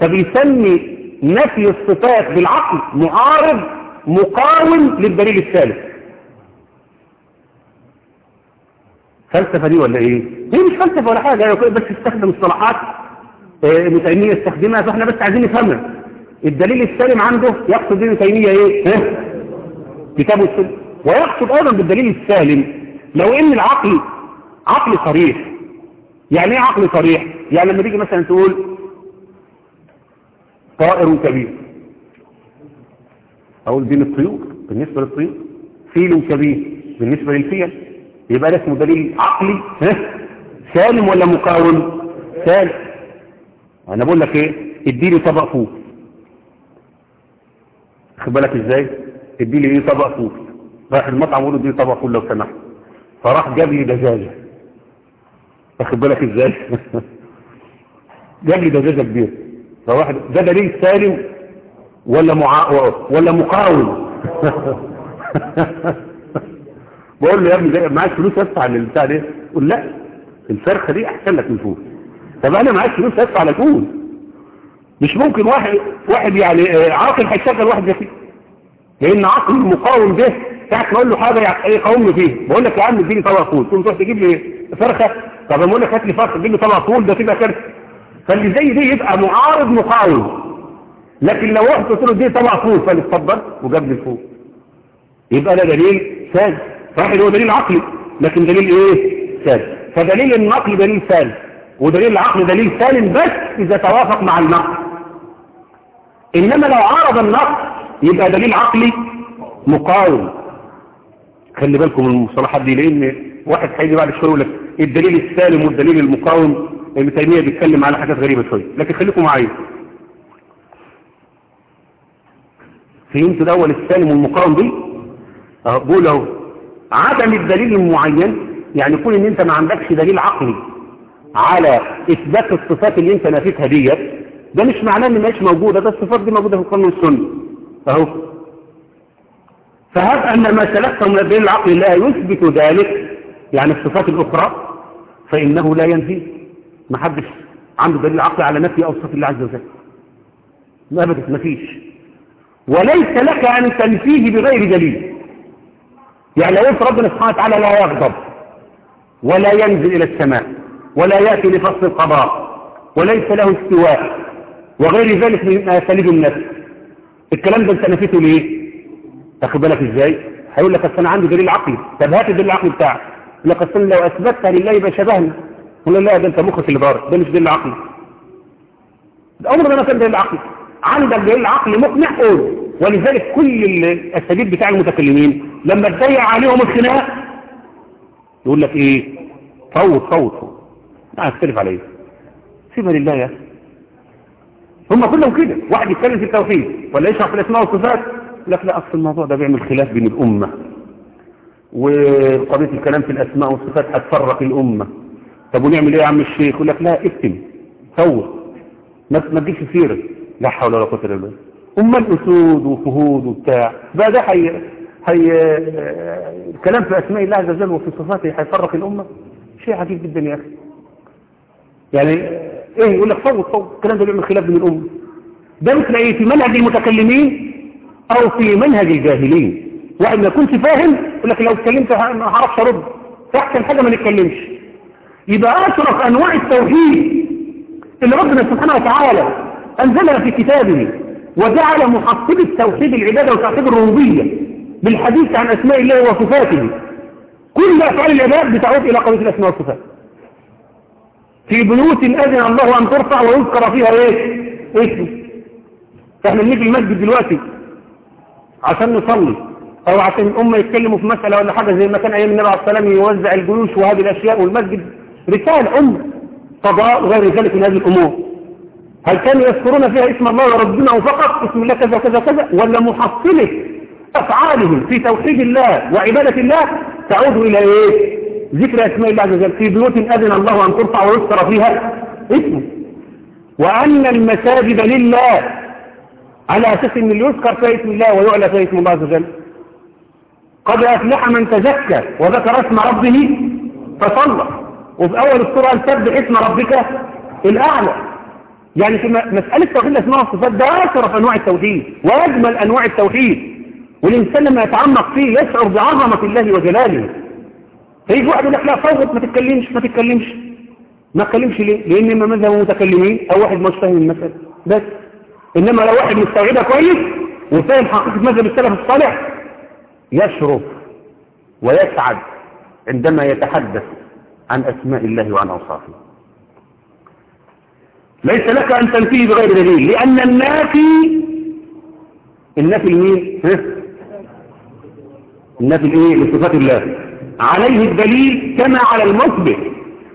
فبيسمي نفي الصفات بالعقل معارض مقاوم للدليل الثالث. فلسفة دي ولا إيه؟ هي مش فلسفة ولا حاجة بس استخدم اصطلاحات ابن تيمية استخدمها فإحنا بس عايزين نفهمها. الدليل السالم عنده يقصد ابن تيمية إيه؟ ها؟ كتابه السلم ويقصد أيضا بالدليل السالم. لو إن العقل عقل صريح يعني إيه عقل صريح؟ يعني لما تيجي مثلا تقول طائر كبير. أقول دين الطيور بالنسبة للطيور. فيل كبير بالنسبة للفيل. يبقى ده اسمه دليل عقلي ها؟ سالم ولا مقاوم؟ سالم. أنا بقول لك إيه؟ اديني طبق فول خد بالك إزاي؟ اديني إيه طبق فول. راح المطعم يقول له اديني طبق فول لو سمحت. فراح جاب لي دجاجة. واخد بالك إزاي؟ جاب لي دجاجة كبيرة. فواحد ده دليل سالم ولا مع... ولا مقاوم بقول له يا ابني معاك فلوس ادفع للبتاع ده؟ يقول لا الفرخة دي أحسن لك من الفول. طب أنا معاك فلوس أدفع للفول مش ممكن واحد واحد يعني عاقل هيشغل واحد كده. لأن عقل المقاوم ده ساعة أقول له حاجة يقاومني فيه. بقول لك يا عم اديني طبق فول. تقوم تروح تجيب لي فرخة. طب أقول لك هات لي فرخة تجيب لي طبق فول ده تبقى كارثه فاللي زي دي يبقى معارض مقاوم. لكن لو رحت قلت له دي طبق فول فقال اتفضل وجاب لي الفول. يبقى ده دليل ساذج. صحيح هو دليل عقلي لكن دليل إيه؟ ساذج. فدليل النقل دليل سالم ودليل العقل دليل سالم بس إذا توافق مع النقل إنما لو عارض النقل يبقى دليل عقلي مقاوم. خلي بالكم من المصطلحات دي لأن واحد هيجي بعد شوية يقول لك الدليل السالم والدليل المقاوم. ابن تيمية بيتكلم على حاجات غريبة شوية. لكن خليكم معايا. فهمتوا الأول السالم والمقاوم دي؟ أهو بقول أهو. عدم الدليل المعين يعني يكون إن أنت ما عندكش دليل عقلي على إثبات الصفات اللي أنت نافيتها ديت ده مش معناه إن مش موجودة ده الصفات دي موجودة في القرآن والسنة. أهو. فهب أن ما سلكته من الدليل العقلي لا يثبت ذلك يعني الصفات الأخرى فإنه لا ينفي. ما حدش عنده دليل عقلي على نفي اوصاف الله عز وجل. ابدا ما فيش. وليس لك أن تنفيه بغير دليل. يعني لو قلت ربنا سبحانه وتعالى لا يغضب ولا ينزل إلى السماء ولا يأتي لفصل القضاء وليس له استواء وغير ذلك من اساليب النفس الكلام ده انت نفيته ليه؟ تاخد بالك إزاي؟ هيقول لك أنا عندي دليل عقلي. طب هات الدليل العقلي بتاعك. لك اصل لو اثبتها لله يبقى شبهنا. قول لا ده انت مخك اللي ضارب ده مش دليل عقلي. ده ما كان دليل عقلي. عندك دليل عقلي مقنع قول. ولذلك كل الاساليب بتاع المتكلمين لما تضيع عليهم الخناق يقول لك إيه؟ فوت فوت فوت. لا هختلف عليه. سيبها لله يا هم كلهم كده. واحد يتكلم في التوحيد ولا يشرح في الأسماء والصفات؟ لك لا أصل الموضوع ده بيعمل خلاف بين الأمة. وقضية الكلام في الأسماء والصفات هتفرق الأمة. طب ونعمل إيه يا عم الشيخ؟ يقول لك لا اكتم فوت ما تجيش سيرة. لا حول ولا قوة إلا بالله. امال اسود وفهود وبتاع. بقى ده حي هي الكلام في أسماء الله عز وجل وفي صفاته هيفرق الأمة؟ شيء عجيب جدا يا أخي. يعني إيه يقول لك فوت فوت الكلام ده بيعمل خلاف بين الامه ده مثل إيه؟ في منهج المتكلمين أو في منهج الجاهلين. واحد ما يكونش فاهم يقول لك لو اتكلمت ما هعرفش أرد. فاحسن حاجة ما نتكلمش. يبقى أشرف أنواع التوحيد اللي ربنا سبحانه وتعالى أنزلها في كتابه وجعل محصل التوحيد العبادة وتوحيد الربوبية بالحديث عن أسماء الله وصفاته. كل أفعال العباد بتعود إلى قضيه الأسماء والصفات. في بيوت أذن الله أن ترفع ويذكر فيها إيه؟ اسمه إحنا بنيجي المسجد دلوقتي عشان نصلي. أو عشان الأمة يتكلموا في مسألة ولا حاجة زي ما كان أيام النبي عليه والسلام يوزع الجيوش وهذه الأشياء والمسجد رسالة أمة. قضاء وغير ذلك من هذه الأمور. هل كانوا يذكرون فيها اسم الله وربنا فقط؟ اسم الله كذا كذا كذا؟ ولا محصلة أفعالهم في توحيد الله وعبادة الله تعود إلى إيه؟ ذكر اسماء الله عز وجل. في بيوت أذن الله أن ترفع ويذكر فيها اسمه وأن المساجد لله. على إن اللي يذكر فيها اسم الله ويعلى فيها اسم الله عز وجل. قد أفلح من تزكى وذكر اسم ربه فصلى. وفي أول السورة سبح اسم ربك الأعلى. يعني في مسألة توحيد الأسماء والصفات ده اشرف أنواع التوحيد. وأجمل أنواع التوحيد. والإنسان لما يتعمق فيه يشعر بعظمة الله وجلاله. فيجي واحد يقول لك لا فوت ما تتكلمش ما تتكلمش. ما تتكلمش ليه؟ لأن اما مذهب متكلمين؟ أو واحد مش فاهم المسألة. بس. إنما لو واحد مستوعبها كويس وفاهم حقيقة مذهب السلف الصالح يشرف ويسعد عندما يتحدث عن أسماء الله وعن أوصافه. ليس لك أن تنفيه بغير دليل لأن النافي النافي لمين؟ ها؟ النافي الايه لصفات الله. عليه الدليل كما على المثبت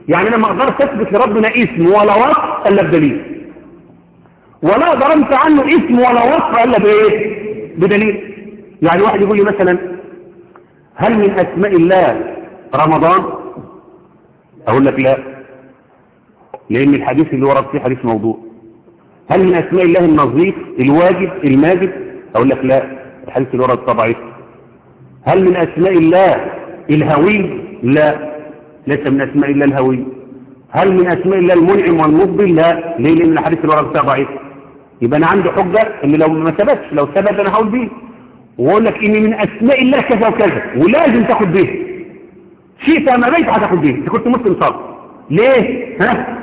يعني أنا ما أقدرش أثبت لربنا اسم ولا وصف إلا بدليل. ولا انفع عنه اسم ولا وصف إلا بإيه؟ بدليل. يعني واحد يقول لي مثلا هل من أسماء الله رمضان؟ أقول لك لا. لأن الحديث اللي ورد فيه حديث موضوع. هل من أسماء الله النظيف الواجب الماجد؟ أقول لك لا. الحديث اللي ورد طبعا. هل من أسماء الله الهوي؟ لا. ليس من أسماء الله الهوي. هل من أسماء الله المنعم والمفضل لا. ليه؟ لأن الحديث اللي فيها ضعيف. يبقى أنا عندي حجة إن لو ما ثبتش لو ثبت أنا هقول بيه. وأقول لك إن من أسماء الله كذا وكذا ولازم تاخد به شئت ما بيت هتاخد به أنت كنت مسلم صار ليه؟ ها؟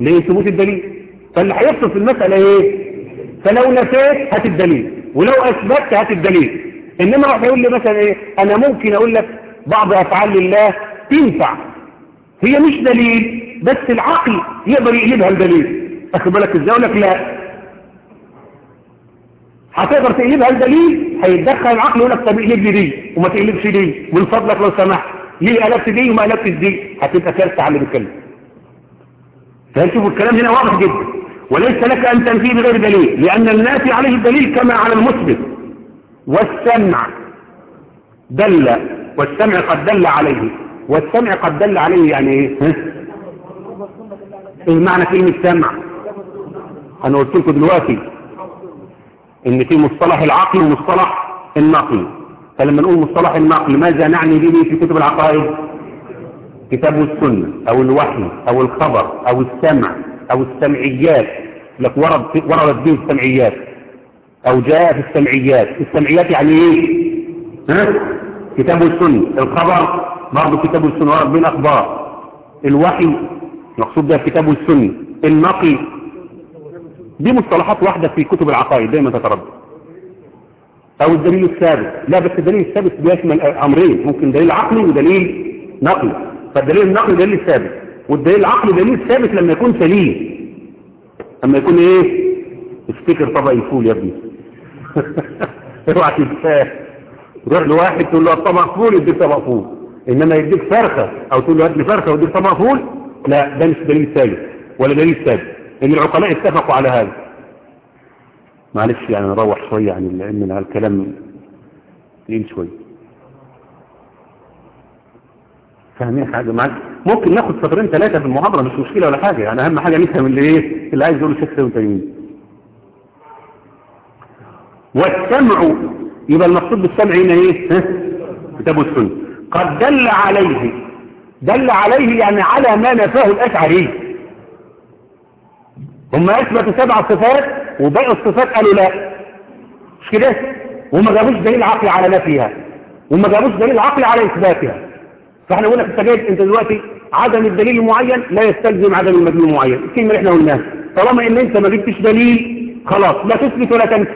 ليه ثبوت الدليل؟ فاللي هيفصل في المسألة إيه؟ فلو نفيت هات الدليل ولو أثبتت هات الدليل. إنما راح يقول لي مثلا إيه؟ أنا ممكن أقول لك بعض أفعال الله تنفع. هي مش دليل بس العقل يقدر يقلبها الدليل. اخد بالك أقول لك لا. هتقدر تقلبها الدليل؟ هيتدخل العقل يقول لك طب اقلب لي دي وما تقلبش دي من فضلك لو سمحت. ليه قلبت دي وما قلبتش دي؟ هتبقى كارثة على اللي بيتكلم. فهنشوف الكلام هنا واضح جدا. وليس لك أن تنفيه بغير دليل لأن النافي عليه الدليل كما على المثبت. والسمع دل والسمع قد دل عليه. والسمع قد دل عليه يعني إيه؟ إيه معنى كلمة سمع. أنا قلت لكم دلوقتي إن في مصطلح العقل ومصطلح النقل. فلما نقول مصطلح النقل ماذا نعني به في كتب العقائد؟ كتاب السنة أو الوحي أو الخبر أو السمع أو السمعيات. لك ورد وردت به السمعيات. أو جاء في السمعيات. السمعيات يعني إيه؟ ها؟ كتاب السنة. الخبر برضه كتاب ورد به الاخبار الوحي مقصود ده كتاب السنة. النقل دي مصطلحات واحدة في كتب العقائد دايما تتردد أو الدليل الثابت. لا بس الدليل الثابت بيشمل أمرين. ممكن دليل عقلي ودليل نقلي. فالدليل النقلي دليل ثابت. والدليل العقلي دليل ثابت لما يكون سليم. لما يكون إيه؟ افتكر طبق الفول يا ابني. اوعى تنساه. تروح لواحد تقول له طبق فول يديك طبق فول. إنما يديك فرخة أو تقول له هات لي فرخة ويديك طبق فول. لا ده مش دليل ثابت ولا دليل ثابت إن العقلاء اتفقوا على هذا. معلش يعني نروح شوية عن لأن الكلام تقيل شوية. فاهمين حاجة؟ معاك ممكن ناخد سطرين ثلاثة في المحاضرة مش مشكلة ولا حاجة. يعني أهم حاجة نفهم اللي إيه اللي عايز يقوله شيخ سيد والسمع يبقى المقصود بالسمع هنا إيه؟ ها؟ كتاب السنة. قد دل عليه. دل عليه يعني على ما نفاه الأشعري. هم أثبتوا سبع صفات وباقي الصفات قالوا لا. مش كده؟ وما جابوش دليل عقلي على نفيها وما جابوش دليل عقلي على إثباتها. فاحنا قلنا في التجاهل انت دلوقتي عدم الدليل المعين لا يستلزم عدم المدلول المعين الكلمة اللي إحنا قلناها. طالما ان انت ما جبتش دليل خلاص لا تثبت ولا تنفي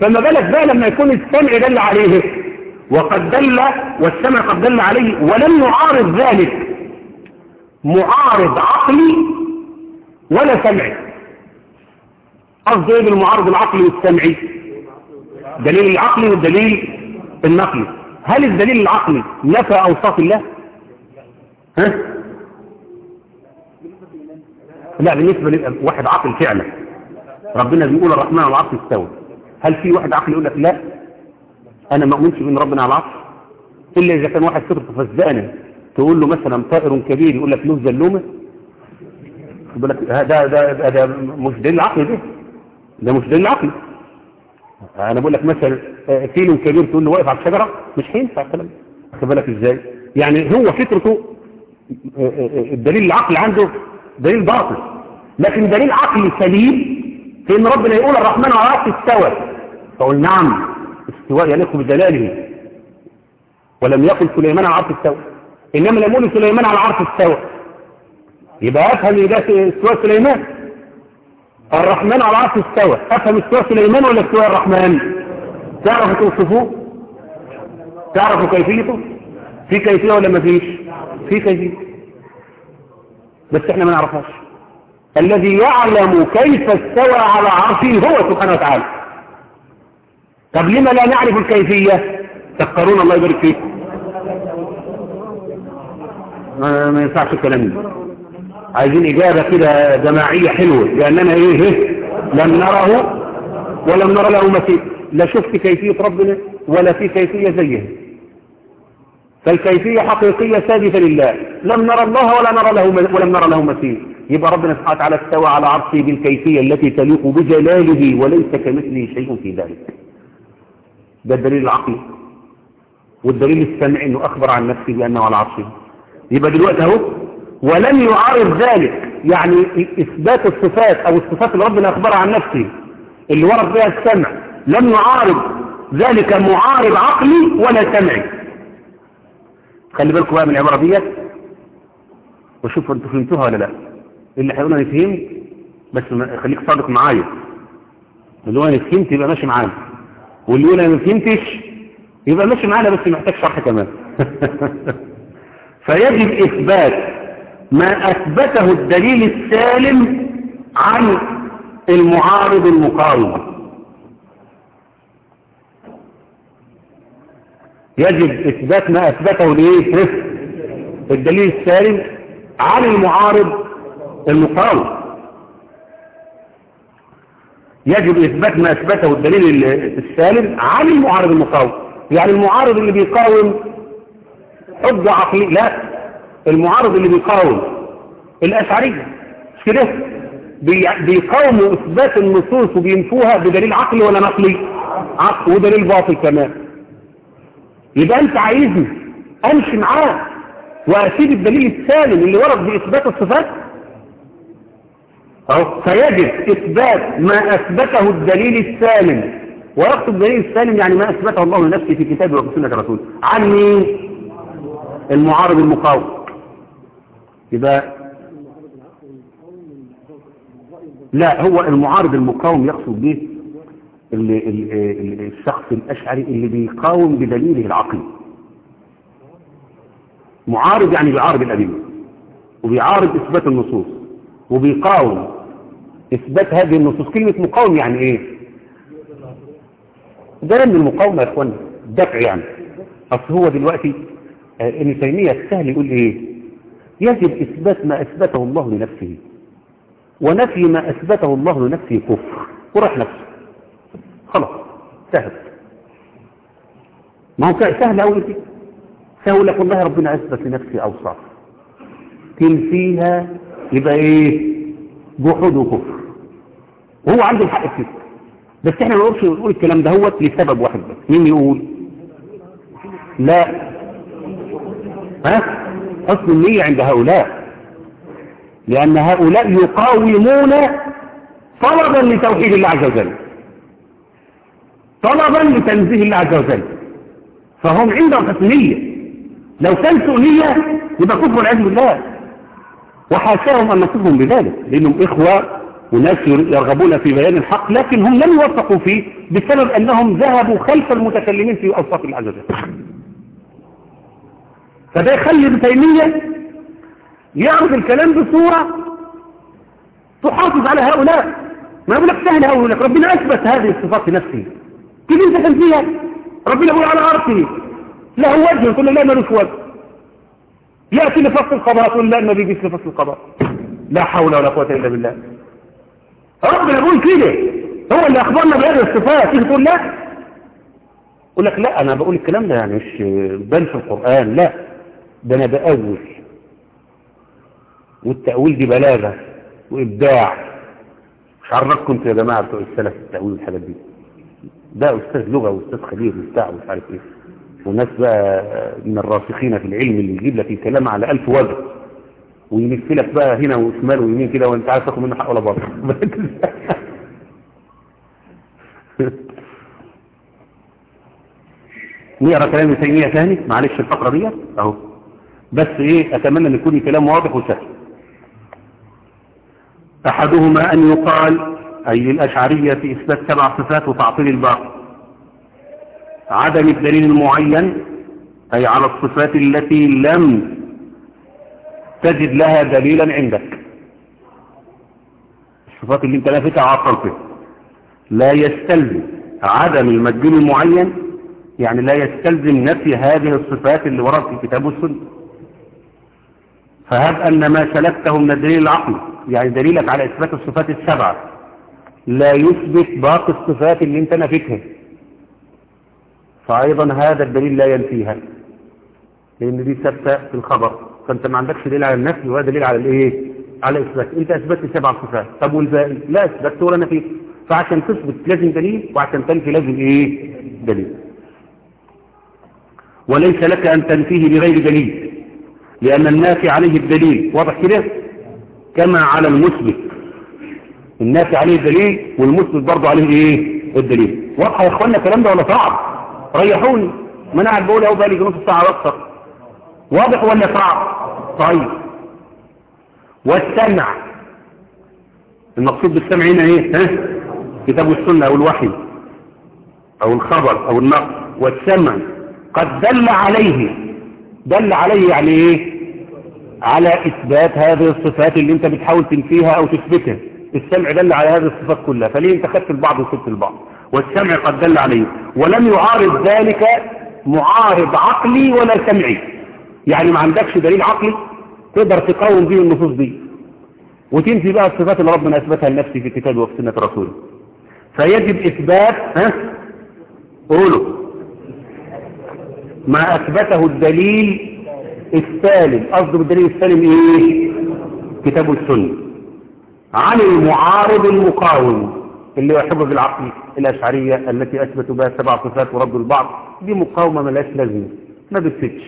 فما بالك بقى لما يكون السمع دل عليه؟ وقد دل والسمع قد دل عليه ولم يعارض ذلك. معارض عقلي ولا سمعي. قصد إيه بالمعارض العقلي والسمعي؟ دليل العقلي والدليل النقلي هل الدليل العقلي نفى أوصاف الله؟ ها؟ لا بالنسبة لواحد عاقل فعلا. ربنا بيقول الرحمن العرش استوى. هل في واحد عقل يقول لك لا؟ أنا ما اؤمنش بان ربنا على العرش. إلا إذا كان واحد فطرته فزانه تقول له مثلا طائر كبير يقول لك له زلومه يقول لك ده ده ده, ده مش دليل عقلي ده. ده مش دليل عقلي. أنا بقول لك مثلا فيل كبير تقول له واقف على الشجرة مش هينفع الكلام خد بالك إزاي؟ يعني هو فطرته الدليل العقلي عنده دليل باطل. لكن دليل عقلي سليم في ان ربنا يقول الرحمن على العرش استوى. فقول نعم استواء يليق بجلاله. ولم يقل سليمان على العرش استوى. إنما لم يقول سليمان على العرش استوى. يبقى ان ده استواء سليمان. الرحمن على العرش استوى. أفهم استواء سليمان ولا استواء الرحمن؟ تعرفوا توصفوه تعرفوا كيفيته في كيفية ولا ما فيش؟ في كيفية. بس إحنا ما نعرفهاش. الذي يعلم كيف استوى على عرشه هو سبحانه وتعالى. طب لما لا نعرف الكيفية؟ تذكرون الله يبارك فيك. ما, ينفعش الكلام ده. عايزين إجابة كده جماعية حلوة لأننا إيه, إيه لم نره ولم نرى له مثيل. لا شفت كيفية ربنا ولا في كيفية زيه. فالكيفية حقيقية ثابتة لله. لم نرى الله ولا نرى له ولم نرى له مثيل. يبقى ربنا سبحانه وتعالى استوى على عرشه بالكيفية التي تليق بجلاله وليس كمثله شيء في ذلك. ده الدليل العقلي والدليل السمعي إنه أخبر عن نفسه بأنه على عرشه. يبقى دلوقتي أهو ولم يعارض ذلك. يعني إثبات الصفات أو الصفات اللي ربنا أخبرها عن نفسه اللي ورد بها السمع لم يعارض ذلك معارض عقلي ولا سمعي. خلي بالكم بقى من العبارة ديت وشوفوا أنتوا فهمتوها ولا لا. اللي هيقولنا نفهم بس خليك صادق معايا. اللي هو أنا فهمت يبقى ماشي معانا. واللي يقول أنا ما فهمتش يبقى ماشي معانا بس محتاج شرح كمان. فيجب إثبات ما أثبته الدليل السالم عن المعارض المقاوم يجب إثبات ما أثبته الايه الدليل السالم عن المعارض المقاوم يجب إثبات ما أثبته الدليل السالم عن المعارض المقاوم. يعني المعارض اللي بيقاوم حجة عقلية لا المعارض اللي بيقاوم الأشعرية. مش كده؟ بيقاوموا إثبات النصوص وبينفوها بدليل عقلي ولا نقلي؟ عقل ودليل باطل كمان. يبقى أنت عايزني أمشي معاه وأسيب الدليل السالم اللي ورد بإثبات الصفات؟ فيجب إثبات ما أثبته الدليل السالم. ويقصد الدليل السالم يعني ما أثبته الله لنفسه في كتابه وفي سنة الرسول. عن مين؟ المعارض المقاوم يبقى لا هو المعارض المقاوم يقصد به الشخص الأشعري اللي بيقاوم بدليله العقلي. معارض يعني بيعارض الأدلة وبيعارض إثبات النصوص وبيقاوم إثبات هذه النصوص. كلمة مقاوم يعني إيه؟ ده من المقاومة يا إخوانا دفع يعني. أصل هو دلوقتي ابن تيمية سهل يقول إيه؟ يجب إثبات ما أثبته الله لنفسه ونفي ما أثبته الله لنفسه كفر. وراح نفسه. خلاص سهل ما هو سهل أول كده سهل لك والله ربنا أثبت لنفسه أوصاف. فيها يبقى إيه؟ جحود وكفر. وهو عنده الحق كده بس إحنا ما نقولش نقول الكلام ده هو لسبب واحد بس. مين يقول؟ لا. ها؟ حسن النية عند هؤلاء. لأن هؤلاء يقاومون طلبا لتوحيد الله عز وجل. طلبا لتنزيه الله عز وجل. فهم عندهم حسنية لو كان سؤنية يبقى كفر والعياذ بالله. وحاشاهم أن نصفهم بذلك لأنهم إخوة وناس يرغبون في بيان الحق لكن هم لم يوفقوا فيه بسبب أنهم ذهبوا خلف المتكلمين في أوصاف وجل فده يخلي ابن تيمية يعرض الكلام بصورة تحافظ على هؤلاء. ما يقول لك سهل لك ربنا أثبت هذه الصفات لنفسه كيف انت كان فيها؟ ربنا يقول على عرشه له وجه كل لا ملوش وجه. يأتي لفصل القضاء تقول لا ما بيجيش لفصل القضاء لا حول ولا قوة إلا بالله. ربنا يقول كده. هو اللي أخبرنا بهذه الصفات. تيجي تقول لا؟ يقول لك لا أنا بقول الكلام ده يعني مش بل في القرآن. لا ده أنا بأول. والتأويل دي بلاغة وإبداع. مش عرفكم يا جماعة بتوع السلف التأويل والحاجات دي. ده أستاذ لغة وأستاذ خبير وبتاع ومش عارف إيه. وناس بقى من الراسخين في العلم اللي يجيب لك الكلام على ألف وجه ويلف لك بقى هنا وشمال ويمين كده وانت عارف تاخد منه حق ولا باطل. نقرأ كلام ابن تيمية ثاني معلش الفقرة دي أهو. بس إيه أتمنى إن يكون الكلام واضح وسهل. أحدهما أن يقال أي للاشعريه في إثبات سبع صفات وتعطيل الباقي. عدم الدليل المعين أي على الصفات التي لم تجد لها دليلا عندك. الصفات اللي انت لافتها عطلتها لا يستلزم عدم المدلول المعين يعني لا يستلزم نفي هذه الصفات اللي ورد في الكتاب والسنة فهب أن ما سلكته من الدليل العقلي يعني دليلك على إثبات الصفات السبعة لا يثبت باقي الصفات اللي انت نفيتها. فأيضا هذا الدليل لا ينفيها لأن دي ثابتة في الخبر. فأنت ما عندكش دليل على النفي وهذا دليل على الإيه؟ على إثبات أنت أثبتت سبع صفات. طب والباقي؟ لا أثبت ولا نفيت فعشان تثبت لازم دليل وعشان تنفي لازم إيه؟ دليل. وليس لك أن تنفيه بغير دليل لأن النافي عليه الدليل. واضح كده؟ كما على المثبت. النافي عليه الدليل والمثبت برضه عليه إيه؟ الدليل. واضح يا اخوانا الكلام ده ولا صعب؟ ريحوني. أنا قاعد بقول اهو بقى لي نص ساعة أكثر واضح ولا صعب طيب. والسمع. المقصود بالسمع هنا إيه؟ ها؟ كتاب السنة أو الوحي أو الخبر أو النقل والسمع قد دل عليه. دل عليه يعني إيه؟ على إثبات هذه الصفات اللي أنت بتحاول تنفيها أو تثبتها. السمع دل على هذه الصفات كلها. فليه أنت خدت البعض وسبت البعض؟ والسمع قد دل عليه. ولم يعارض ذلك معارض عقلي ولا سمعي. يعني ما عندكش دليل عقلي تقدر تقاوم به النصوص دي. وتنفي بقى الصفات اللي ربنا أثبتها لنفسه في كتابه وفي سنه رسوله. فيجب إثبات ها؟ قولوا ما أثبته الدليل السالم. قصده بالدليل السالم إيه؟ كتاب السنة. عن المعارض المقاوم. اللي هو حجج العقل الأشعرية التي أثبتوا بها سبع صفات وردوا البعض دي مقاومة ملاش لازمة ما بتفتش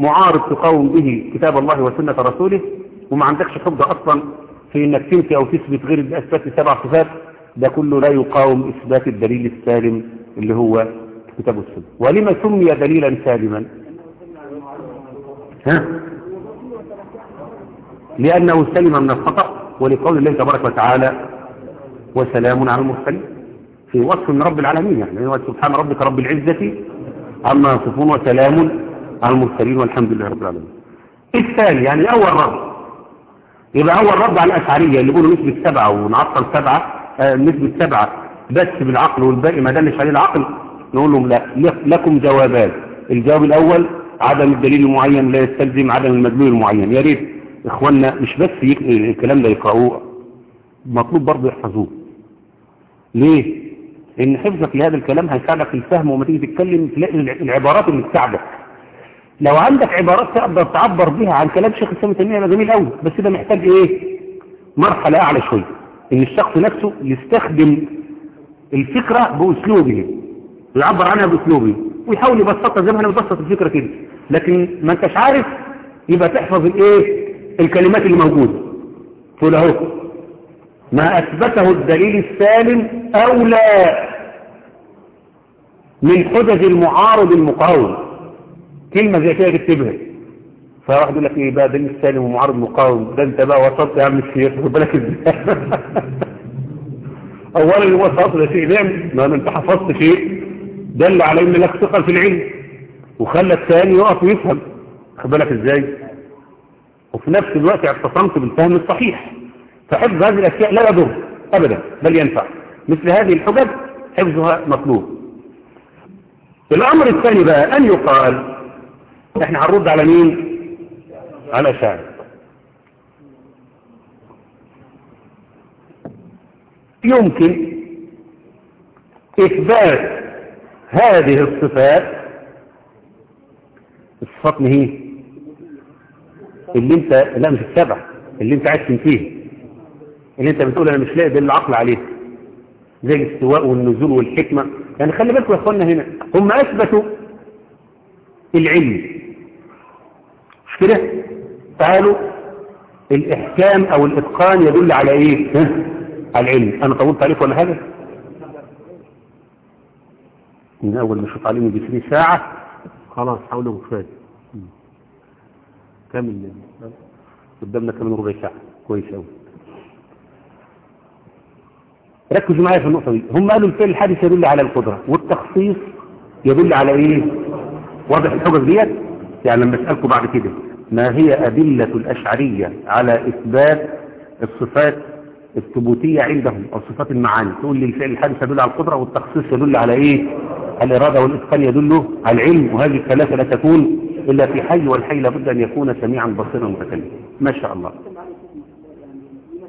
معارض تقاوم به كتاب الله وسنة رسوله وما عندكش حجة أصلا في إنك تنفي أو تثبت غير أثبات سبع صفات. ده كله لا يقاوم إثبات الدليل السالم اللي هو كتاب السنة. ولما سمي دليلا سالما؟ ها؟ لأنه سلم من الخطأ ولقول الله تبارك وتعالى وسلام على المرسلين. في وصف من رب العالمين يعني سبحان ربك رب العزة عما يصفون وسلام على المرسلين والحمد لله رب العالمين. الثاني يعني أول رد. يبقى أول رد على الأشعرية اللي يقولوا نسبة سبعة ونعطل سبعة آه نسبة سبعة. بس بالعقل والباقي ما دلش عليه العقل نقول لهم لا لكم جوابان. الجواب الأول عدم الدليل المعين لا يستلزم عدم المدلول المعين. يا ريت إخواننا مش بس الكلام ده يقرأوه مطلوب برضه يحفظوه. ليه؟ ان حفظك لهذا الكلام هيساعدك في الفهم وما تيجي تتكلم تلاقي العبارات اللي تساعدك لو عندك عبارات تقدر تعبر بها عن كلام شيخ الإسلام تيمية يبقى جميل قوي بس ده محتاج إيه؟ مرحلة أعلى شوية. إن الشخص نفسه يستخدم الفكرة بأسلوبه ويعبر عنها بأسلوبه ويحاول يبسطها زي ما إحنا بنبسط الفكرة كده. لكن ما أنتش عارف يبقى تحفظ الإيه؟ الكلمات اللي موجودة. تقول أهو. ما أثبته الدليل السالم أولى من حجج المعارض المقاوم كلمة زي كده تكتبها فواحد يقول لك إيه بقى دليل السالم ومعارض مقاوم ده أنت بقى وصلت يا عم الشيخ خد بالك إزاي؟ اولا اللي وصلت ده شيء نعم ما أنت حفظت شيء دل على إن لك ثقل في العلم. وخلى الثاني يقف ويفهم. خد بالك إزاي؟ وفي نفس الوقت اعتصمت بالفهم الصحيح. فحفظ هذه الأشياء لا يضر أبدا بل ينفع. مثل هذه الحجج حفظها مطلوب. الأمر الثاني بقى أن يقال إحنا هنرد على مين؟ على شاعر. يمكن إثبات هذه الصفات الصفات هي اللي انت لا مش السبع اللي انت عايز تنفيه اللي أنت بتقول أنا مش لاقي دليل العقل عليه. زي الاستواء والنزول والحكمة. يعني خلي بالكم يا اخوانا هنا. هم أثبتوا العلم. مش كده؟ قالوا الإحكام أو الإتقان يدل على إيه؟ على العلم. أنا طولت عليك ولا حاجة؟ من أول ما أشوف عليهم بيسري ساعة خلاص حاولوا كفايه كامل قدامنا كمان ربع ساعة. كويس قوي ركزوا معايا في النقطة دي. هم قالوا الفعل الحادث يدل على القدرة والتخصيص يدل على إيه؟ واضح الحجج ديت؟ يعني لما اسألكم بعد كده ما هي أدلة الأشعرية على إثبات الصفات الثبوتية عندهم أو صفات المعاني؟ تقول لي الفعل الحادث يدل على القدرة والتخصيص يدل على إيه؟ الإرادة والإتقان يدل على العلم وهذه الثلاثة لا تكون إلا في حي والحي لابد أن يكون سميعا بصيرا متكلما. ما شاء الله.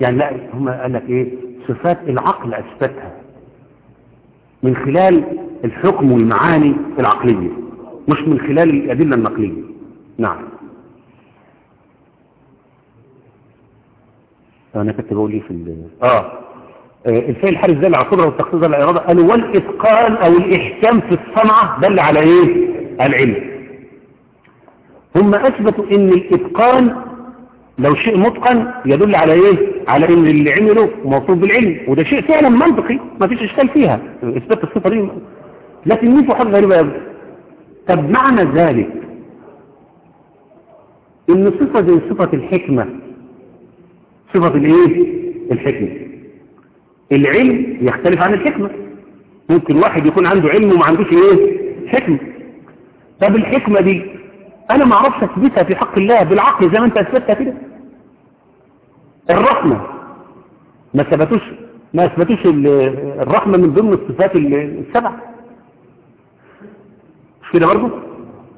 يعني لا هم قال لك إيه؟ صفات العقل أثبتها من خلال الحكم والمعاني العقلية مش من خلال الأدلة النقلية. نعم. أنا كنت بقول إيه في ال آه. الفعل الحارس القدرة والتخصيص دل على الإرادة قالوا والإتقان أو الإحكام في الصنعة دل على إيه؟ العلم. هم أثبتوا إن الإتقان لو شيء متقن يدل على إيه؟ على إن اللي عمله موصوف بالعلم وده شيء فعلا منطقي ما فيش إشكال فيها. إثبات الصفة دي لكن مين في حاجة غريبة قوي طب معنى ذلك إن صفة زي صفة الحكمة صفة الإيه؟ الحكمة. العلم يختلف عن الحكمة. ممكن واحد يكون عنده علم وما عندوش إيه؟ حكمة. طب الحكمة دي أنا ما أعرفش أثبتها في حق الله بالعقل زي ما أنت أثبتها كده. الرحمة. ما ثبتوش ما اثبتوش الرحمة من ضمن الصفات السبع. مش كده برضه؟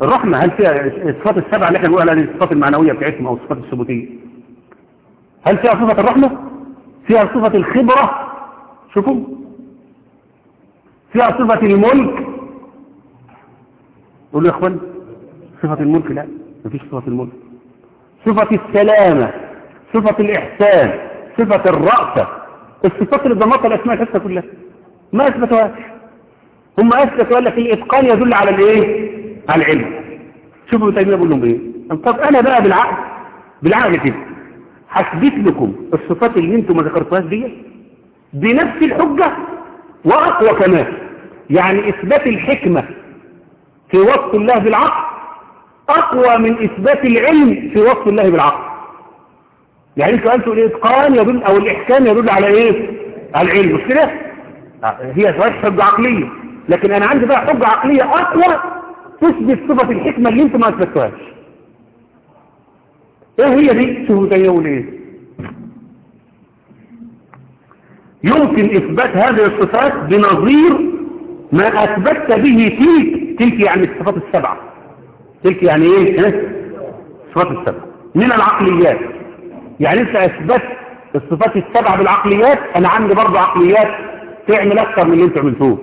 الرحمة هل فيها الصفات السبع اللي إحنا بنقول عليها الصفات المعنوية بتاعتهم أو الصفات الثبوتية؟ هل فيها صفة الرحمة؟ فيها صفة الخبرة؟ شوفوا. فيها صفة الملك؟ قولوا يا إخوان صفة الملك لا مفيش صفة الملك. صفة السلامة. صفة الإحسان صفة الرأفة. الصفات اللي ضمتها الأسماء الحسنى كلها. ما أثبتوهاش. هم أثبتوا قال لك الإتقان يدل على الإيه؟ على العلم. شوفوا تيمية بقول لهم إيه؟ طب أنا بقى بالعقل بالعقل كده. هثبت لكم الصفات اللي أنتم ما ذكرتوهاش دي؟ بنفس الحجة وأقوى كمان. يعني إثبات الحكمة في وصف الله بالعقل أقوى من إثبات العلم في وصف الله بالعقل. يعني أنتوا قلتوا الإتقان يدل أو الإحكام يدل على إيه؟ على العلم مش كده؟ هي صحيح حجة عقلية لكن أنا عندي بقى حجة عقلية أقوى تثبت صفة الحكمة اللي أنتم ما أثبتوهاش إيه هي دي؟ شوفوا تيقول إيه؟ يمكن إثبات هذه الصفات بنظير ما اثبتت به تلك تلك يعني الصفات السبعة. تلك يعني إيه؟ الصفات السبعة. من العقليات. يعني انت اثبت الصفات السبعة بالعقليات أنا عندي برضه عقليات تعمل أكثر من اللي انت عملتوه.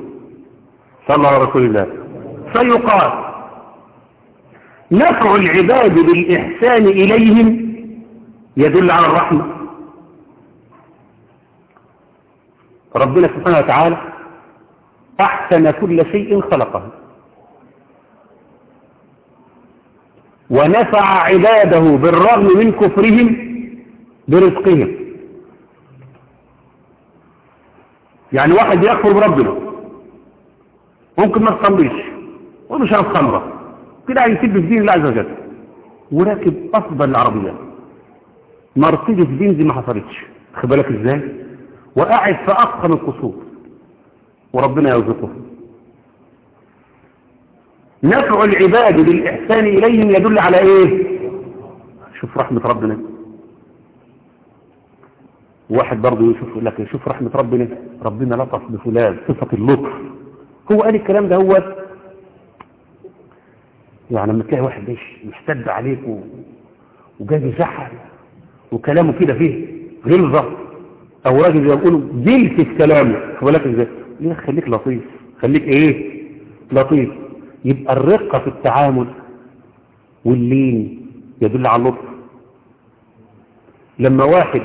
صلى الله على رسول الله. فيقال نفع العباد بالإحسان إليهم يدل على الرحمة. ربنا سبحانه وتعالى أحسن كل شيء خلقه. ونفع عباده بالرغم من كفرهم برزقهم يعني واحد يكفر بربنا. ممكن ما تصليش. ومش عارف خمره كده هيسيب في دين الله عز وجل. وراكب أفضل العربيات مرسيدس بنز ما حصلتش. خد بالك إزاي؟ وقاعد في أفخم القصور. وربنا يرزقه. نفع العباد بالإحسان إليهم يدل على إيه؟ شوف رحمة ربنا. واحد برضه يشوف يقول لك شوف رحمة ربنا ربنا لطف بفلان صفة اللطف. هو قال الكلام ده هو يعني لما تلاقي واحد مشتد عليك و... وجاي يزعل وكلامه كده فيه غلظة أو راجل زي ما بيقولوا جلس في كلامه. بالك إزاي؟ خليك لطيف خليك إيه؟ لطيف. يبقى الرقة في التعامل واللين يدل على اللطف. لما واحد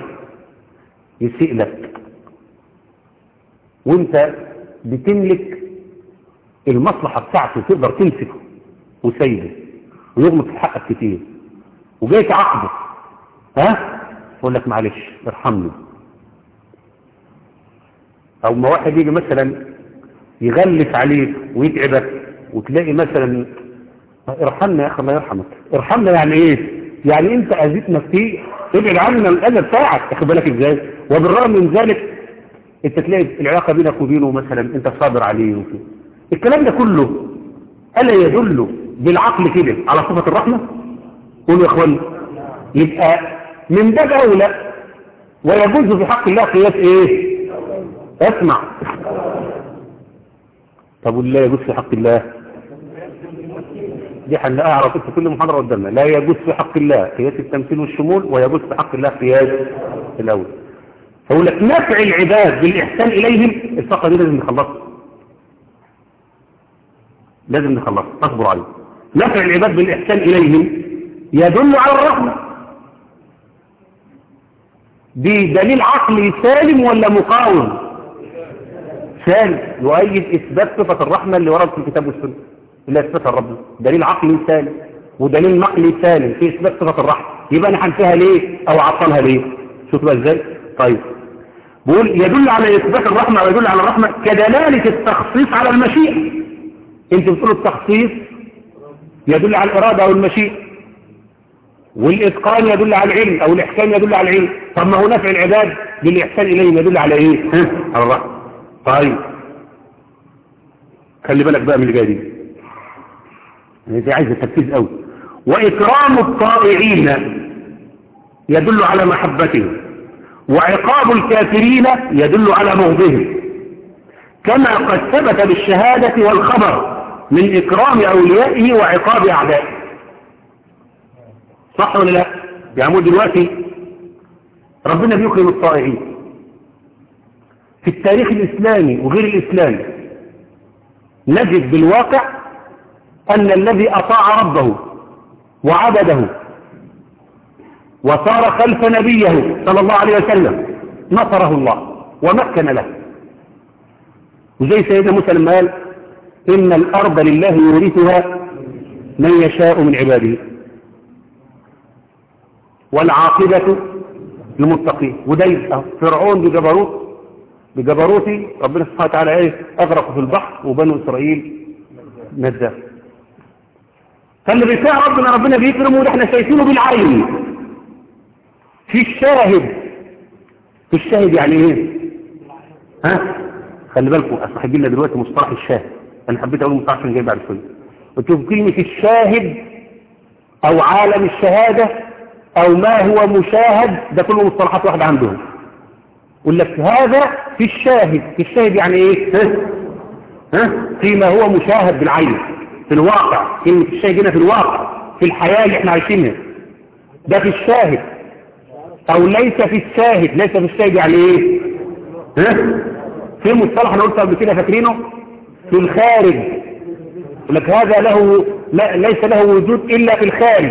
يسيء لك. وانت بتملك المصلحة بتاعته تقدر تمسكه وسيده ويغلط في حقك كتير. وجاي تعاقبه ها؟ يقول لك معلش ارحمني. أو ما واحد يجي مثلا يغلس عليك ويتعبك وتلاقي مثلا ارحمنا يا أخي الله يرحمك. ارحمنا يعني إيه؟ يعني أنت اذيتنا كتير ابعد عنا الأذى بتاعك. تاخد بالك إزاي؟ وبالرغم من ذلك انت تلاقي العلاقة بينك وبينه مثلا انت صابر عليه وكده. الكلام ده كله ألا يدل بالعقل كده على صفة الرحمة؟ قولوا يا اخوان يبقى من باب أولى ويجوز في حق الله قياس إيه؟ اسمع. طب والله يجوز في حق الله؟ دي على طول في كل محاضرة قدامنا. لا يجوز في حق الله قياس التمثيل والشمول ويجوز في حق الله قياس الأول. فأقول لك نفع العباد بالإحسان إليهم الفقرة دي لازم نخلصها. لازم نخلصها. اصبر عليه نفع العباد بالإحسان إليهم يدل على الرحمة. بدليل عقلي سالم ولا مقاوم؟ سالم. يؤيد إثبات صفة الرحمة اللي ورد في الكتاب والسنة. اللي اثبتها الرب دليل عقلي سالم ودليل نقلي سالم في إثبات صفة الرحمة. يبقى أنا هنفيها ليه أو أعطلها ليه؟ شوف بقى إزاي. طيب. بقول يدل على إثبات الرحمة ويدل على الرحمة كدلالة التخصيص على المشيئه أنت بتقولوا التخصيص يدل على الإرادة أو المشيئه والإتقان يدل على العلم أو الإحسان يدل على العلم. طب ما هو نفع العباد بالاحسان إليهم يدل على ها؟ على الرحمة. طيب. خلي بالك بقى من اللي جاي دي دي عايزة تركيز قوي. وإكرام الطائعين يدل على محبتهم. وعقاب الكافرين يدل على بغضهم كما قد ثبت بالشهادة والخبر من إكرام أوليائه وعقاب أعدائه. صح ولا لا؟ يعني دلوقتي ربنا بيكرم الطائعين. في التاريخ الإسلامي وغير الإسلامي نجد بالواقع أن الذي أطاع ربه وعبده وصار خلف نبيه صلى الله عليه وسلم. نصره الله ومكن له. وزي سيدنا موسى لما قال إن الأرض لله يورثها من يشاء من عباده. والعاقبة للمتقين. يبقى فرعون بجبروت. بجبروتي ربنا سبحانه وتعالى إيه؟ اغرقوا في البحر وبنو إسرائيل نجاة. فاللي بيطيع ربنا ربنا بيكرمه وده إحنا شايفينه بالعين. في الشاهد. في الشاهد يعني إيه؟ ها؟ خلي بالكم اصل هيجي لنا دلوقتي مصطلح الشاهد. أنا حبيت أقول مصطلح عشان جاي بعد شوية قلت لكم كلمه الشاهد أو عالم الشهادة أو ما هو مشاهد ده كله مصطلحات واحدة عندهم. يقول لك هذا في الشاهد. في الشاهد يعني إيه؟ ها؟ ها؟ فيما هو مشاهد بالعين في الواقع. كلمة الشاهد هنا في الواقع في الحياة اللي إحنا عايشينها. ده في الشاهد. أو ليس في الشاهد ليس في الشاهد يعني إيه؟ ها؟ في مصطلح أنا قلت قبل كده فاكرينه؟ في الخارج. لك هذا له لا ليس له وجود إلا في الخارج.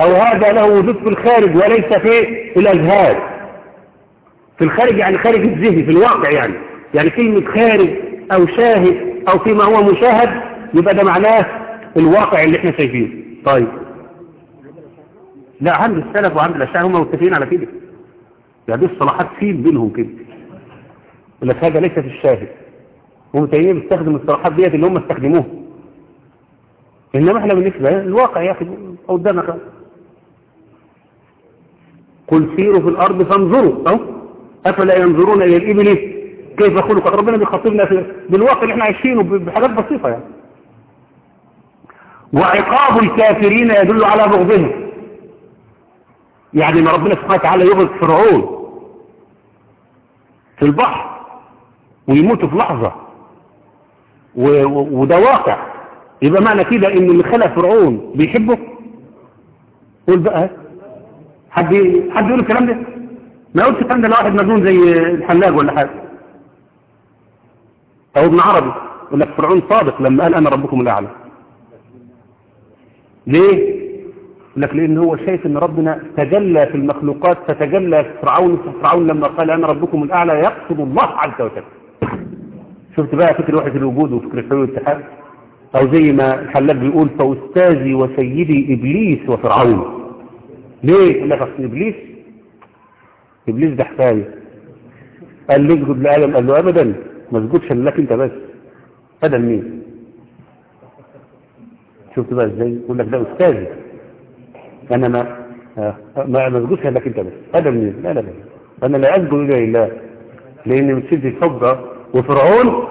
أو هذا له وجود في الخارج وليس في الاذهان في الخارج يعني خارج الذهن في الواقع يعني. يعني كلمة خارج أو شاهد أو فيما هو مشاهد يبقى ده معناه الواقع اللي إحنا شايفينه. طيب. لا عند السلف وعند الاشاعره هم متفقين على كده. يعني دي الصلاحات فيه بينهم كده. يقول هذا ليس في الشاهد. هم تانيين بيستخدم الصلاحات ديت اللي هم استخدموها. إنما إحنا بالنسبة الواقع يا أخي قدامك. قل سيروا في الأرض فانظروا. اهو أفلا ينظرون إلى الإبل؟ كيف خلقت ربنا بيخاطبنا في بالواقع اللي إحنا عايشينه بحاجات بسيطة يعني. وعقاب الكافرين يدل على بغضهم. يعني ما ربنا سبحانه وتعالى يغرق فرعون في البحر ويموت في لحظة. وده واقع. يبقى معنى كده إن اللي خلق فرعون بيحبه؟ قول بقى. حد حد يقول الكلام ده؟ ما يقولش الكلام ده لواحد مجنون زي الحلاج ولا حاجة. أو ابن عربي. يقول لك فرعون صادق لما قال أنا ربكم الأعلى. ليه؟ لك لأن هو شايف أن ربنا تجلى في المخلوقات فتجلى في فرعون فرعون لما قال أنا ربكم الأعلى يقصد الله عز وجل. شفت بقى فكر وحدة الوجود وفكر الحلول والاتحاد أو زي ما الحلاج بيقول فأستاذي وسيدي إبليس وفرعون. ليه يقول لك اصل إبليس؟ إبليس ده حكاية. قال لي اسجد لآدم؟ قال له ابدا ما اسجدش لك أنت بس. آدم مين؟ شفت بقى إزاي؟ يقول لك ده أستاذي. أنا ما ما ما اسجدش لك أنت بس. آدم مين لا لا لا. أنا لا اسجد إلا لله لأن من شده الحب وفرعون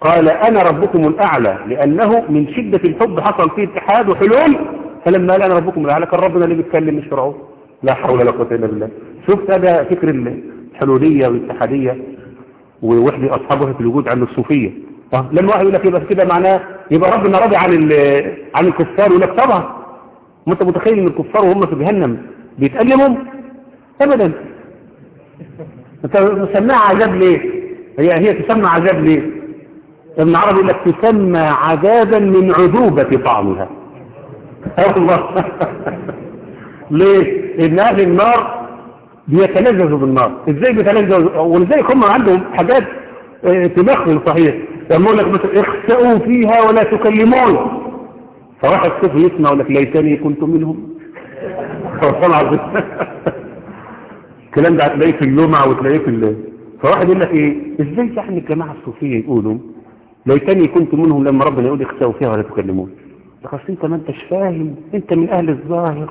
قال أنا ربكم الأعلى لأنه من شدة الحب حصل فيه اتحاد وحلول. فلما قال أنا ربكم الأعلى كان ربنا اللي بيتكلم مش فرعون. لا حول ولا قوة إلا بالله. شفت هذا فكر الحلولية والاتحادية ووحدة أصحاب وحدة الوجود عند الصوفية. لما واحد يقول لك يبقى كده معناه يبقى ربنا راضي عن عن الكفار يقول لك طبعا ما انت متخيل ان الكفار وهم في جهنم بيتألموا ابدا. أنت مسميها عذاب ليه؟ هي هي تسمى عذاب ليه؟ ابن عربي يقول لك تسمى عذابا من عذوبة طعمها. الله. ليه؟ ان أهل النار بيتلذذوا بالنار. إزاي بيتلذذوا؟ ولذلك هم عندهم حاجات آه تدخل صحيح. يقول لك مثلا اخسئوا فيها ولا تكلمون. فواحد كيف يسمع يقول لك ليتني كنت منهم؟ والله العظيم الكلام ده هتلاقيه في اللمع وتلاقيه في الليل. فواحد يقول لك إيه؟ إزاي يعني الجماعة الصوفية يقولوا ليتني كنت منهم لما ربنا يقول اخسئوا فيها ولا تكلمون خلاص أنت ما أنتش فاهم. أنت من أهل الظاهر.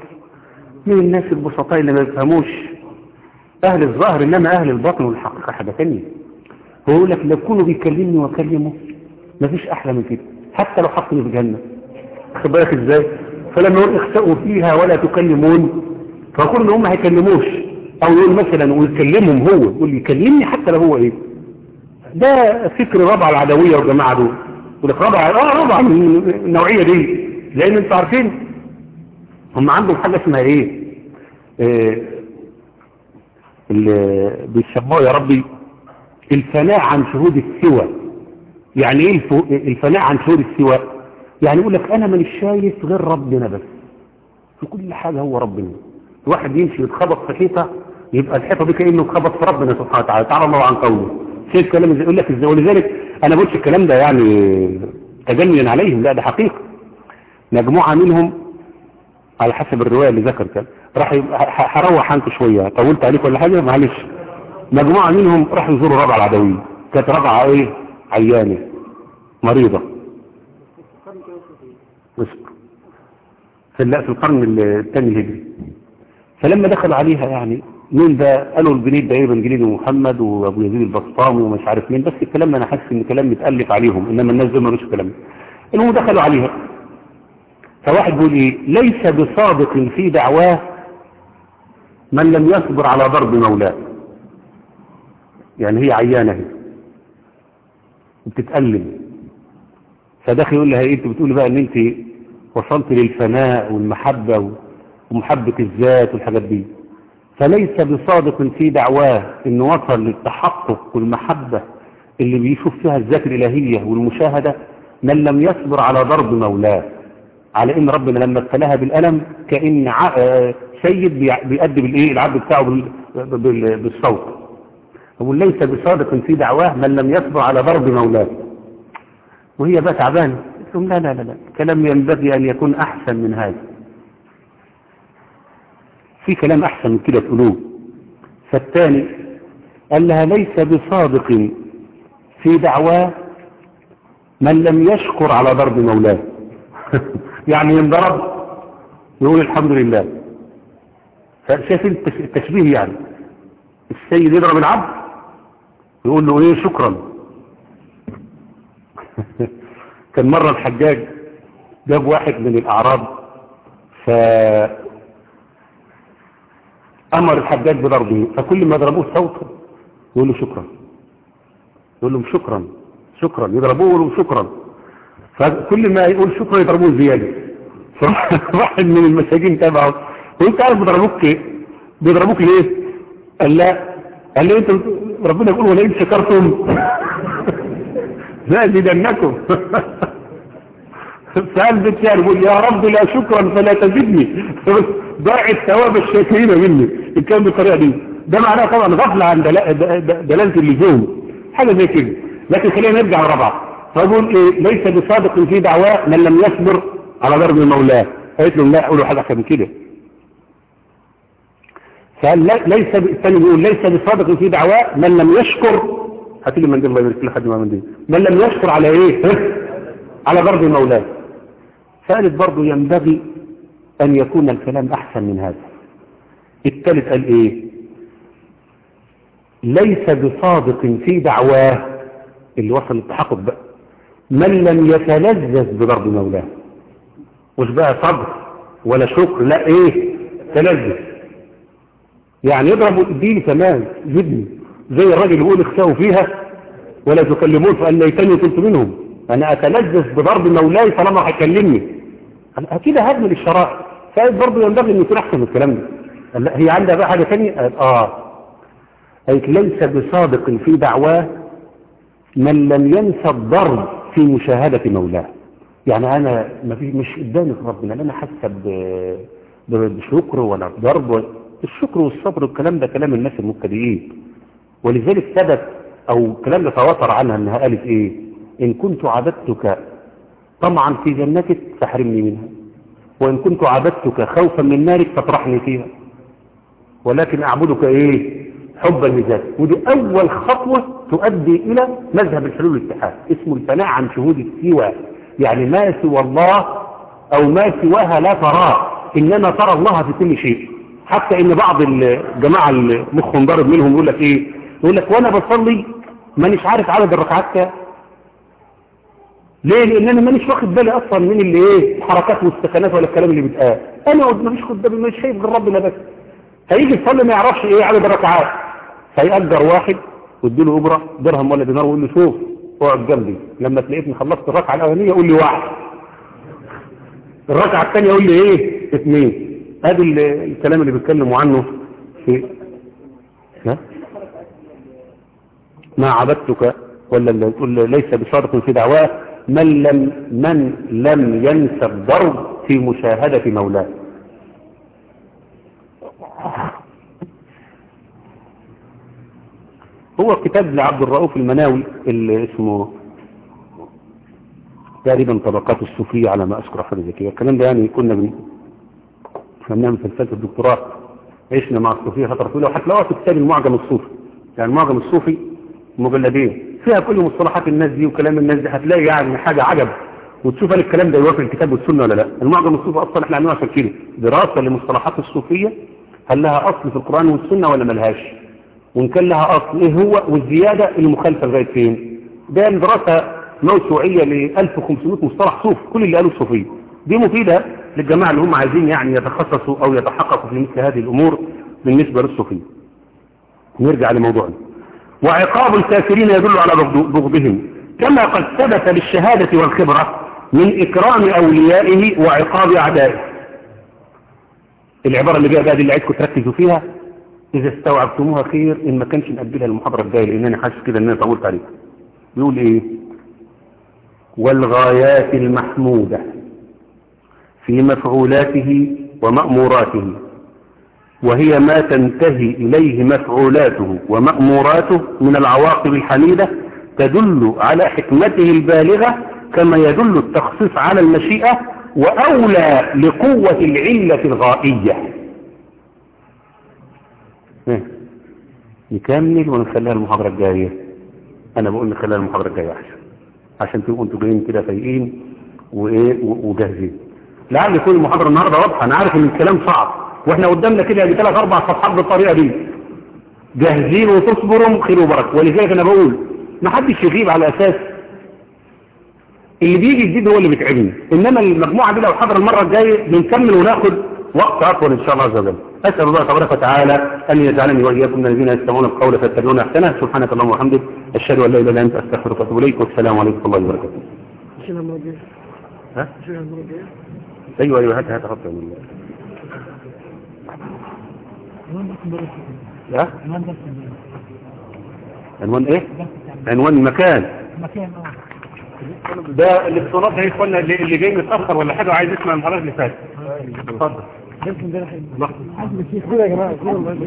من الناس البسطاء اللي ما يفهموش؟ أهل الظاهر إنما أهل الباطن والحقيقة حاجة ثانية هو يقول لك لو كانوا بيكلمني وأكلمه مفيش أحلى من كده. حتى لو حطني في جهنم خد بالك إزاي؟ فلما يقول اخسئوا فيها ولا تكلمون. فكل ان هم هيكلموش. أو يقول مثلا ويكلمهم هو يقول يكلمني حتى لو هو إيه؟ ده فكر ربع العدوية والجماعة دول. يقول لك ربع آه ربع من النوعية دي. لأن أنتوا عارفين هم عندهم حاجة اسمها إيه, إيه اللي بيسموه يا ربي الفناء عن شهود السوى. يعني إيه الفناء عن شهود السوى؟ يعني يقول لك أنا مانيش شايف غير ربنا بس. في كل حاجة هو ربنا. الواحد يمشي يتخبط في حيطة يبقى الحيطة دي كأنه اتخبط في ربنا سبحانه وتعالى. تعالى الله عن قوله. شايف كلام يقول لك إزاي؟ ولذلك أنا بقولش الكلام ده يعني تجنيا عليهم. لا ده حقيقة. مجموعة منهم على حسب الرواية اللي ذكر كان راح هروح عنك شوية. طولت عليك ولا حاجة؟ معلش. مجموعة منهم راحوا يزوروا ربع العدوية. كانت ربعة إيه؟ عيانة. مريضة اصبر في في القرن الثاني الهجري. فلما دخلوا عليها يعني مين ده؟ قالوا الجنيد ده ابن جليل ومحمد وأبو يزيد البسطامي ومش عارف مين. بس الكلام أنا حاسس إن كلام متألف عليهم إنما الناس دول مالوش كلام. المهم دخلوا عليها. فواحد بيقول إيه؟ ليس بصادق في دعواه من لم يصبر على ضرب مولاه. يعني هي عيانة هي. بتتألم. فداخل يقول لها إيه؟ أنت بتقولي بقى إن أنت وصلت للفناء والمحبة ومحبة الذات والحاجات دي. فليس بصادق في دعواه انه وصل للتحقق والمحبة اللي بيشوف فيها الذات الإلهية والمشاهدة من لم يصبر على ضرب مولاه على إن ربنا لما ابتلاها بالألم كأن سيد بيأدي بالإيه؟ العبد بتاعه بالصوت. هو ليس بصادق في دعواه من لم يصبر على ضرب مولاه. وهي بقى تعبانة. قلت لا لا لا لا. كلام ينبغي أن يكون أحسن من هذا. في كلام أحسن من كده تقولوه. فالثاني قال لها ليس بصادق في دعواه من لم يشكر على ضرب مولاه. يعني ينضرب يقول الحمد لله. فشايف التشبيه يعني. السيد يضرب العبد يقول له إيه شكرا. كان مرة الحجاج جاب واحد من الأعراب ف أمر الحجاج بضربه فكل ما ضربوه صوته يقول له شكرا. يقول لهم شكرا شكرا يضربوه يقول شكرا. فكل ما يقول شكرا يضربوه زيادة. واحد من المساجين تبعه وانت عارف بيضربوك إيه بيضربوك ليه؟ قال لا. قال لي أنت ربنا يقول ولئن شكرتم. لأزيدنكم. سأل بيت يعني يقول يا رب لا شكرا فلا تزدني. ضاع الثواب الشاكرين مني. الكلام بالطريقة دي. ده معناه طبعا غفلة عن دلالة اللزوم. حاجة زي كده. لكن خلينا نرجع للرابعه فيقول إيه ليس بصادق في دعواه من لم يصبر على ضرب مولاه قالت له لا اقولوا حاجة احسن من كده. فقال ليس ليس بصادق في دعواه من لم يشكر هتيجي من دي الله يبارك لحد ما من دي. من لم يشكر على إيه؟ على ضرب مولاه فقالت برضه ينبغي أن يكون الكلام أحسن من هذا. الثالث قال إيه؟ ليس بصادق في دعواه. اللي وصل للتحقق بقى من لم يتلذذ بضرب مولاه. مش بقى صبر ولا شكر لا إيه؟ تلذذ. يعني يضربوا الدين كمان جدني زي الراجل يقول اخسأوا فيها ولا تكلمون فقال ليتني كنت منهم. أنا أتلذذ بضرب مولاي طالما هيكلمني. أكيد هدم للشرائع فقال برضه ينبغي إن يكون أحسن من الكلام ده. قال لا هي عندها بقى حاجة ثانية قال آه. قالت ليس بصادق في دعواه من لم ينسى الضرب في مشاهدة مولاه. يعني في مش قدامي في ربنا ب- ب- بشكر ولا بضرب الشكر والصبر والكلام ده كلام الناس المبتدئين. ولذلك ثبت أو الكلام ده تواتر عنها إنها قالت إيه؟ إن كنت عبدتك طمعا في جنتك فاحرمني منها وإن كنت عبدتك خوفا من نارك فاطرحني فيها ولكن أعبدك إيه؟ حبا لذاتك ودي أول خطوة تؤدي إلى مذهب الحلول الاتحاد اسمه الفناء عن شهود السوى يعني ما سوى الله أو ما سواها لا تراه إنما ترى الله في كل شيء. حتى إن بعض الجماعة اللي مخهم ضارب منهم يقول لك إيه؟ يقول لك وأنا بصلي مانيش عارف عدد الركعات كام. ليه؟ لأن أنا مانيش واخد بالي أصلا من اللي إيه الحركات والسكنات ولا الكلام اللي بيتقال. أنا مانيش واخد بالي مش شايف غير ربنا بس. هيجي يصلي ما يعرفش إيه عدد الركعات. فيأجر واحد ويديله أجرة درهم ولا دينار ويقول له شوف اقعد جنبي. لما تلاقيني خلصت الركعة الأولانية قول لي واحد. الركعة الثانية قول لي إيه؟ اثنين ادي ال- الكلام اللي بيتكلموا عنه في ها ما عبدتك ولا ليس بصادق في دعواه من لم من لم ينسى الضرب في مشاهدة مولاه هو كتاب لعبد الرؤوف المناوي اللي اسمه تقريبا طبقات الصوفية على ما أذكر حاجة زي الكلام ده يعني كنا من فهمناها من فلسفة الدكتوراه عشنا مع الصوفية فترة طويلة وهتلاقوها في كتاب المعجم الصوفي. يعني المعجم الصوفي مجلدين فيها كل مصطلحات الناس دي وكلام الناس دي هتلاقي يعني حاجة عجب. وتشوف هل الكلام ده يوافق الكتاب والسنة ولا لا. المعجم الصوفي أصلا إحنا عاملينه عشان كده. دراسة لمصطلحات الصوفية هل لها أصل في القرآن والسنة ولا ملهاش؟ وإن كان لها أصل إيه هو؟ والزيادة المخالفة لغاية فين؟ ده دراسة موسوعية ل 1500 مصطلح صوف كل اللي قالوا الصوفية دي مفيدة للجماعة اللي هم عايزين يعني يتخصصوا أو يتحققوا في مثل هذه الأمور بالنسبة للصوفية. نرجع لموضوعنا. وعقاب الكافرين يدل على بغض- بغضهم. كما قد ثبت بالشهادة والخبرة من إكرام أوليائه وعقاب أعدائه. العبارة اللي بقى دي اللي عايزكم تركزوا فيها إذا استوعبتموها خير إن ما كانش نأجلها المحاضرة الجاية لأن أنا حاسس كده إن أنا طولت عليكم بيقول إيه؟ والغايات المحمودة في مفعولاته ومأموراته. وهي ما تنتهي إليه مفعولاته ومأموراته من العواقب الحميدة تدل على حكمته البالغة كما يدل التخصيص على المشيئة وأولى لقوة العلة الغائية. إيه؟ نكمل ونخليها المحاضرة الجاية؟ أنا بقول نخليها المحاضرة الجاية أحسن. عشان تبقوا أنتوا جايين كده فايقين وإيه و- وجاهزين. لعل يكون المحاضرة النهاردة واضحة. أنا عارف إن الكلام صعب. وإحنا قدامنا كده يعني ثلاث أربع صفحات بالطريقة دي. جاهزين وتصبروا خير وبركة. ولذلك أنا بقول ما حدش يغيب على أساس اللي بيجي جديد هو اللي بيتعبني. إنما المجموعة دي لو حضر المرة الجاية بنكمل وناخد وقت أطول إن شاء الله عز وجل. أسأل الله تبارك وتعالى أن يجعلني وإياكم من الذين يستمعون القول فيتبعون أحسنه. سبحانك اللهم وبحمدك. أشهد أن لا إله إلا أنت أستغفرك وأتوب إليك. والسلام عليكم ورحمة الله وبركاته؟ ها؟ أيوه أيوه هات هات خط من عنوان إيه؟ التعليم عنوان المكان. مكان آه. ده الاتصالات ده اخوانا اللي, اللي جاي متأخر ولا حاجة وعايز يسمع المحاضرات اللي فاتت. اتفضل. الشيخ كده يا والله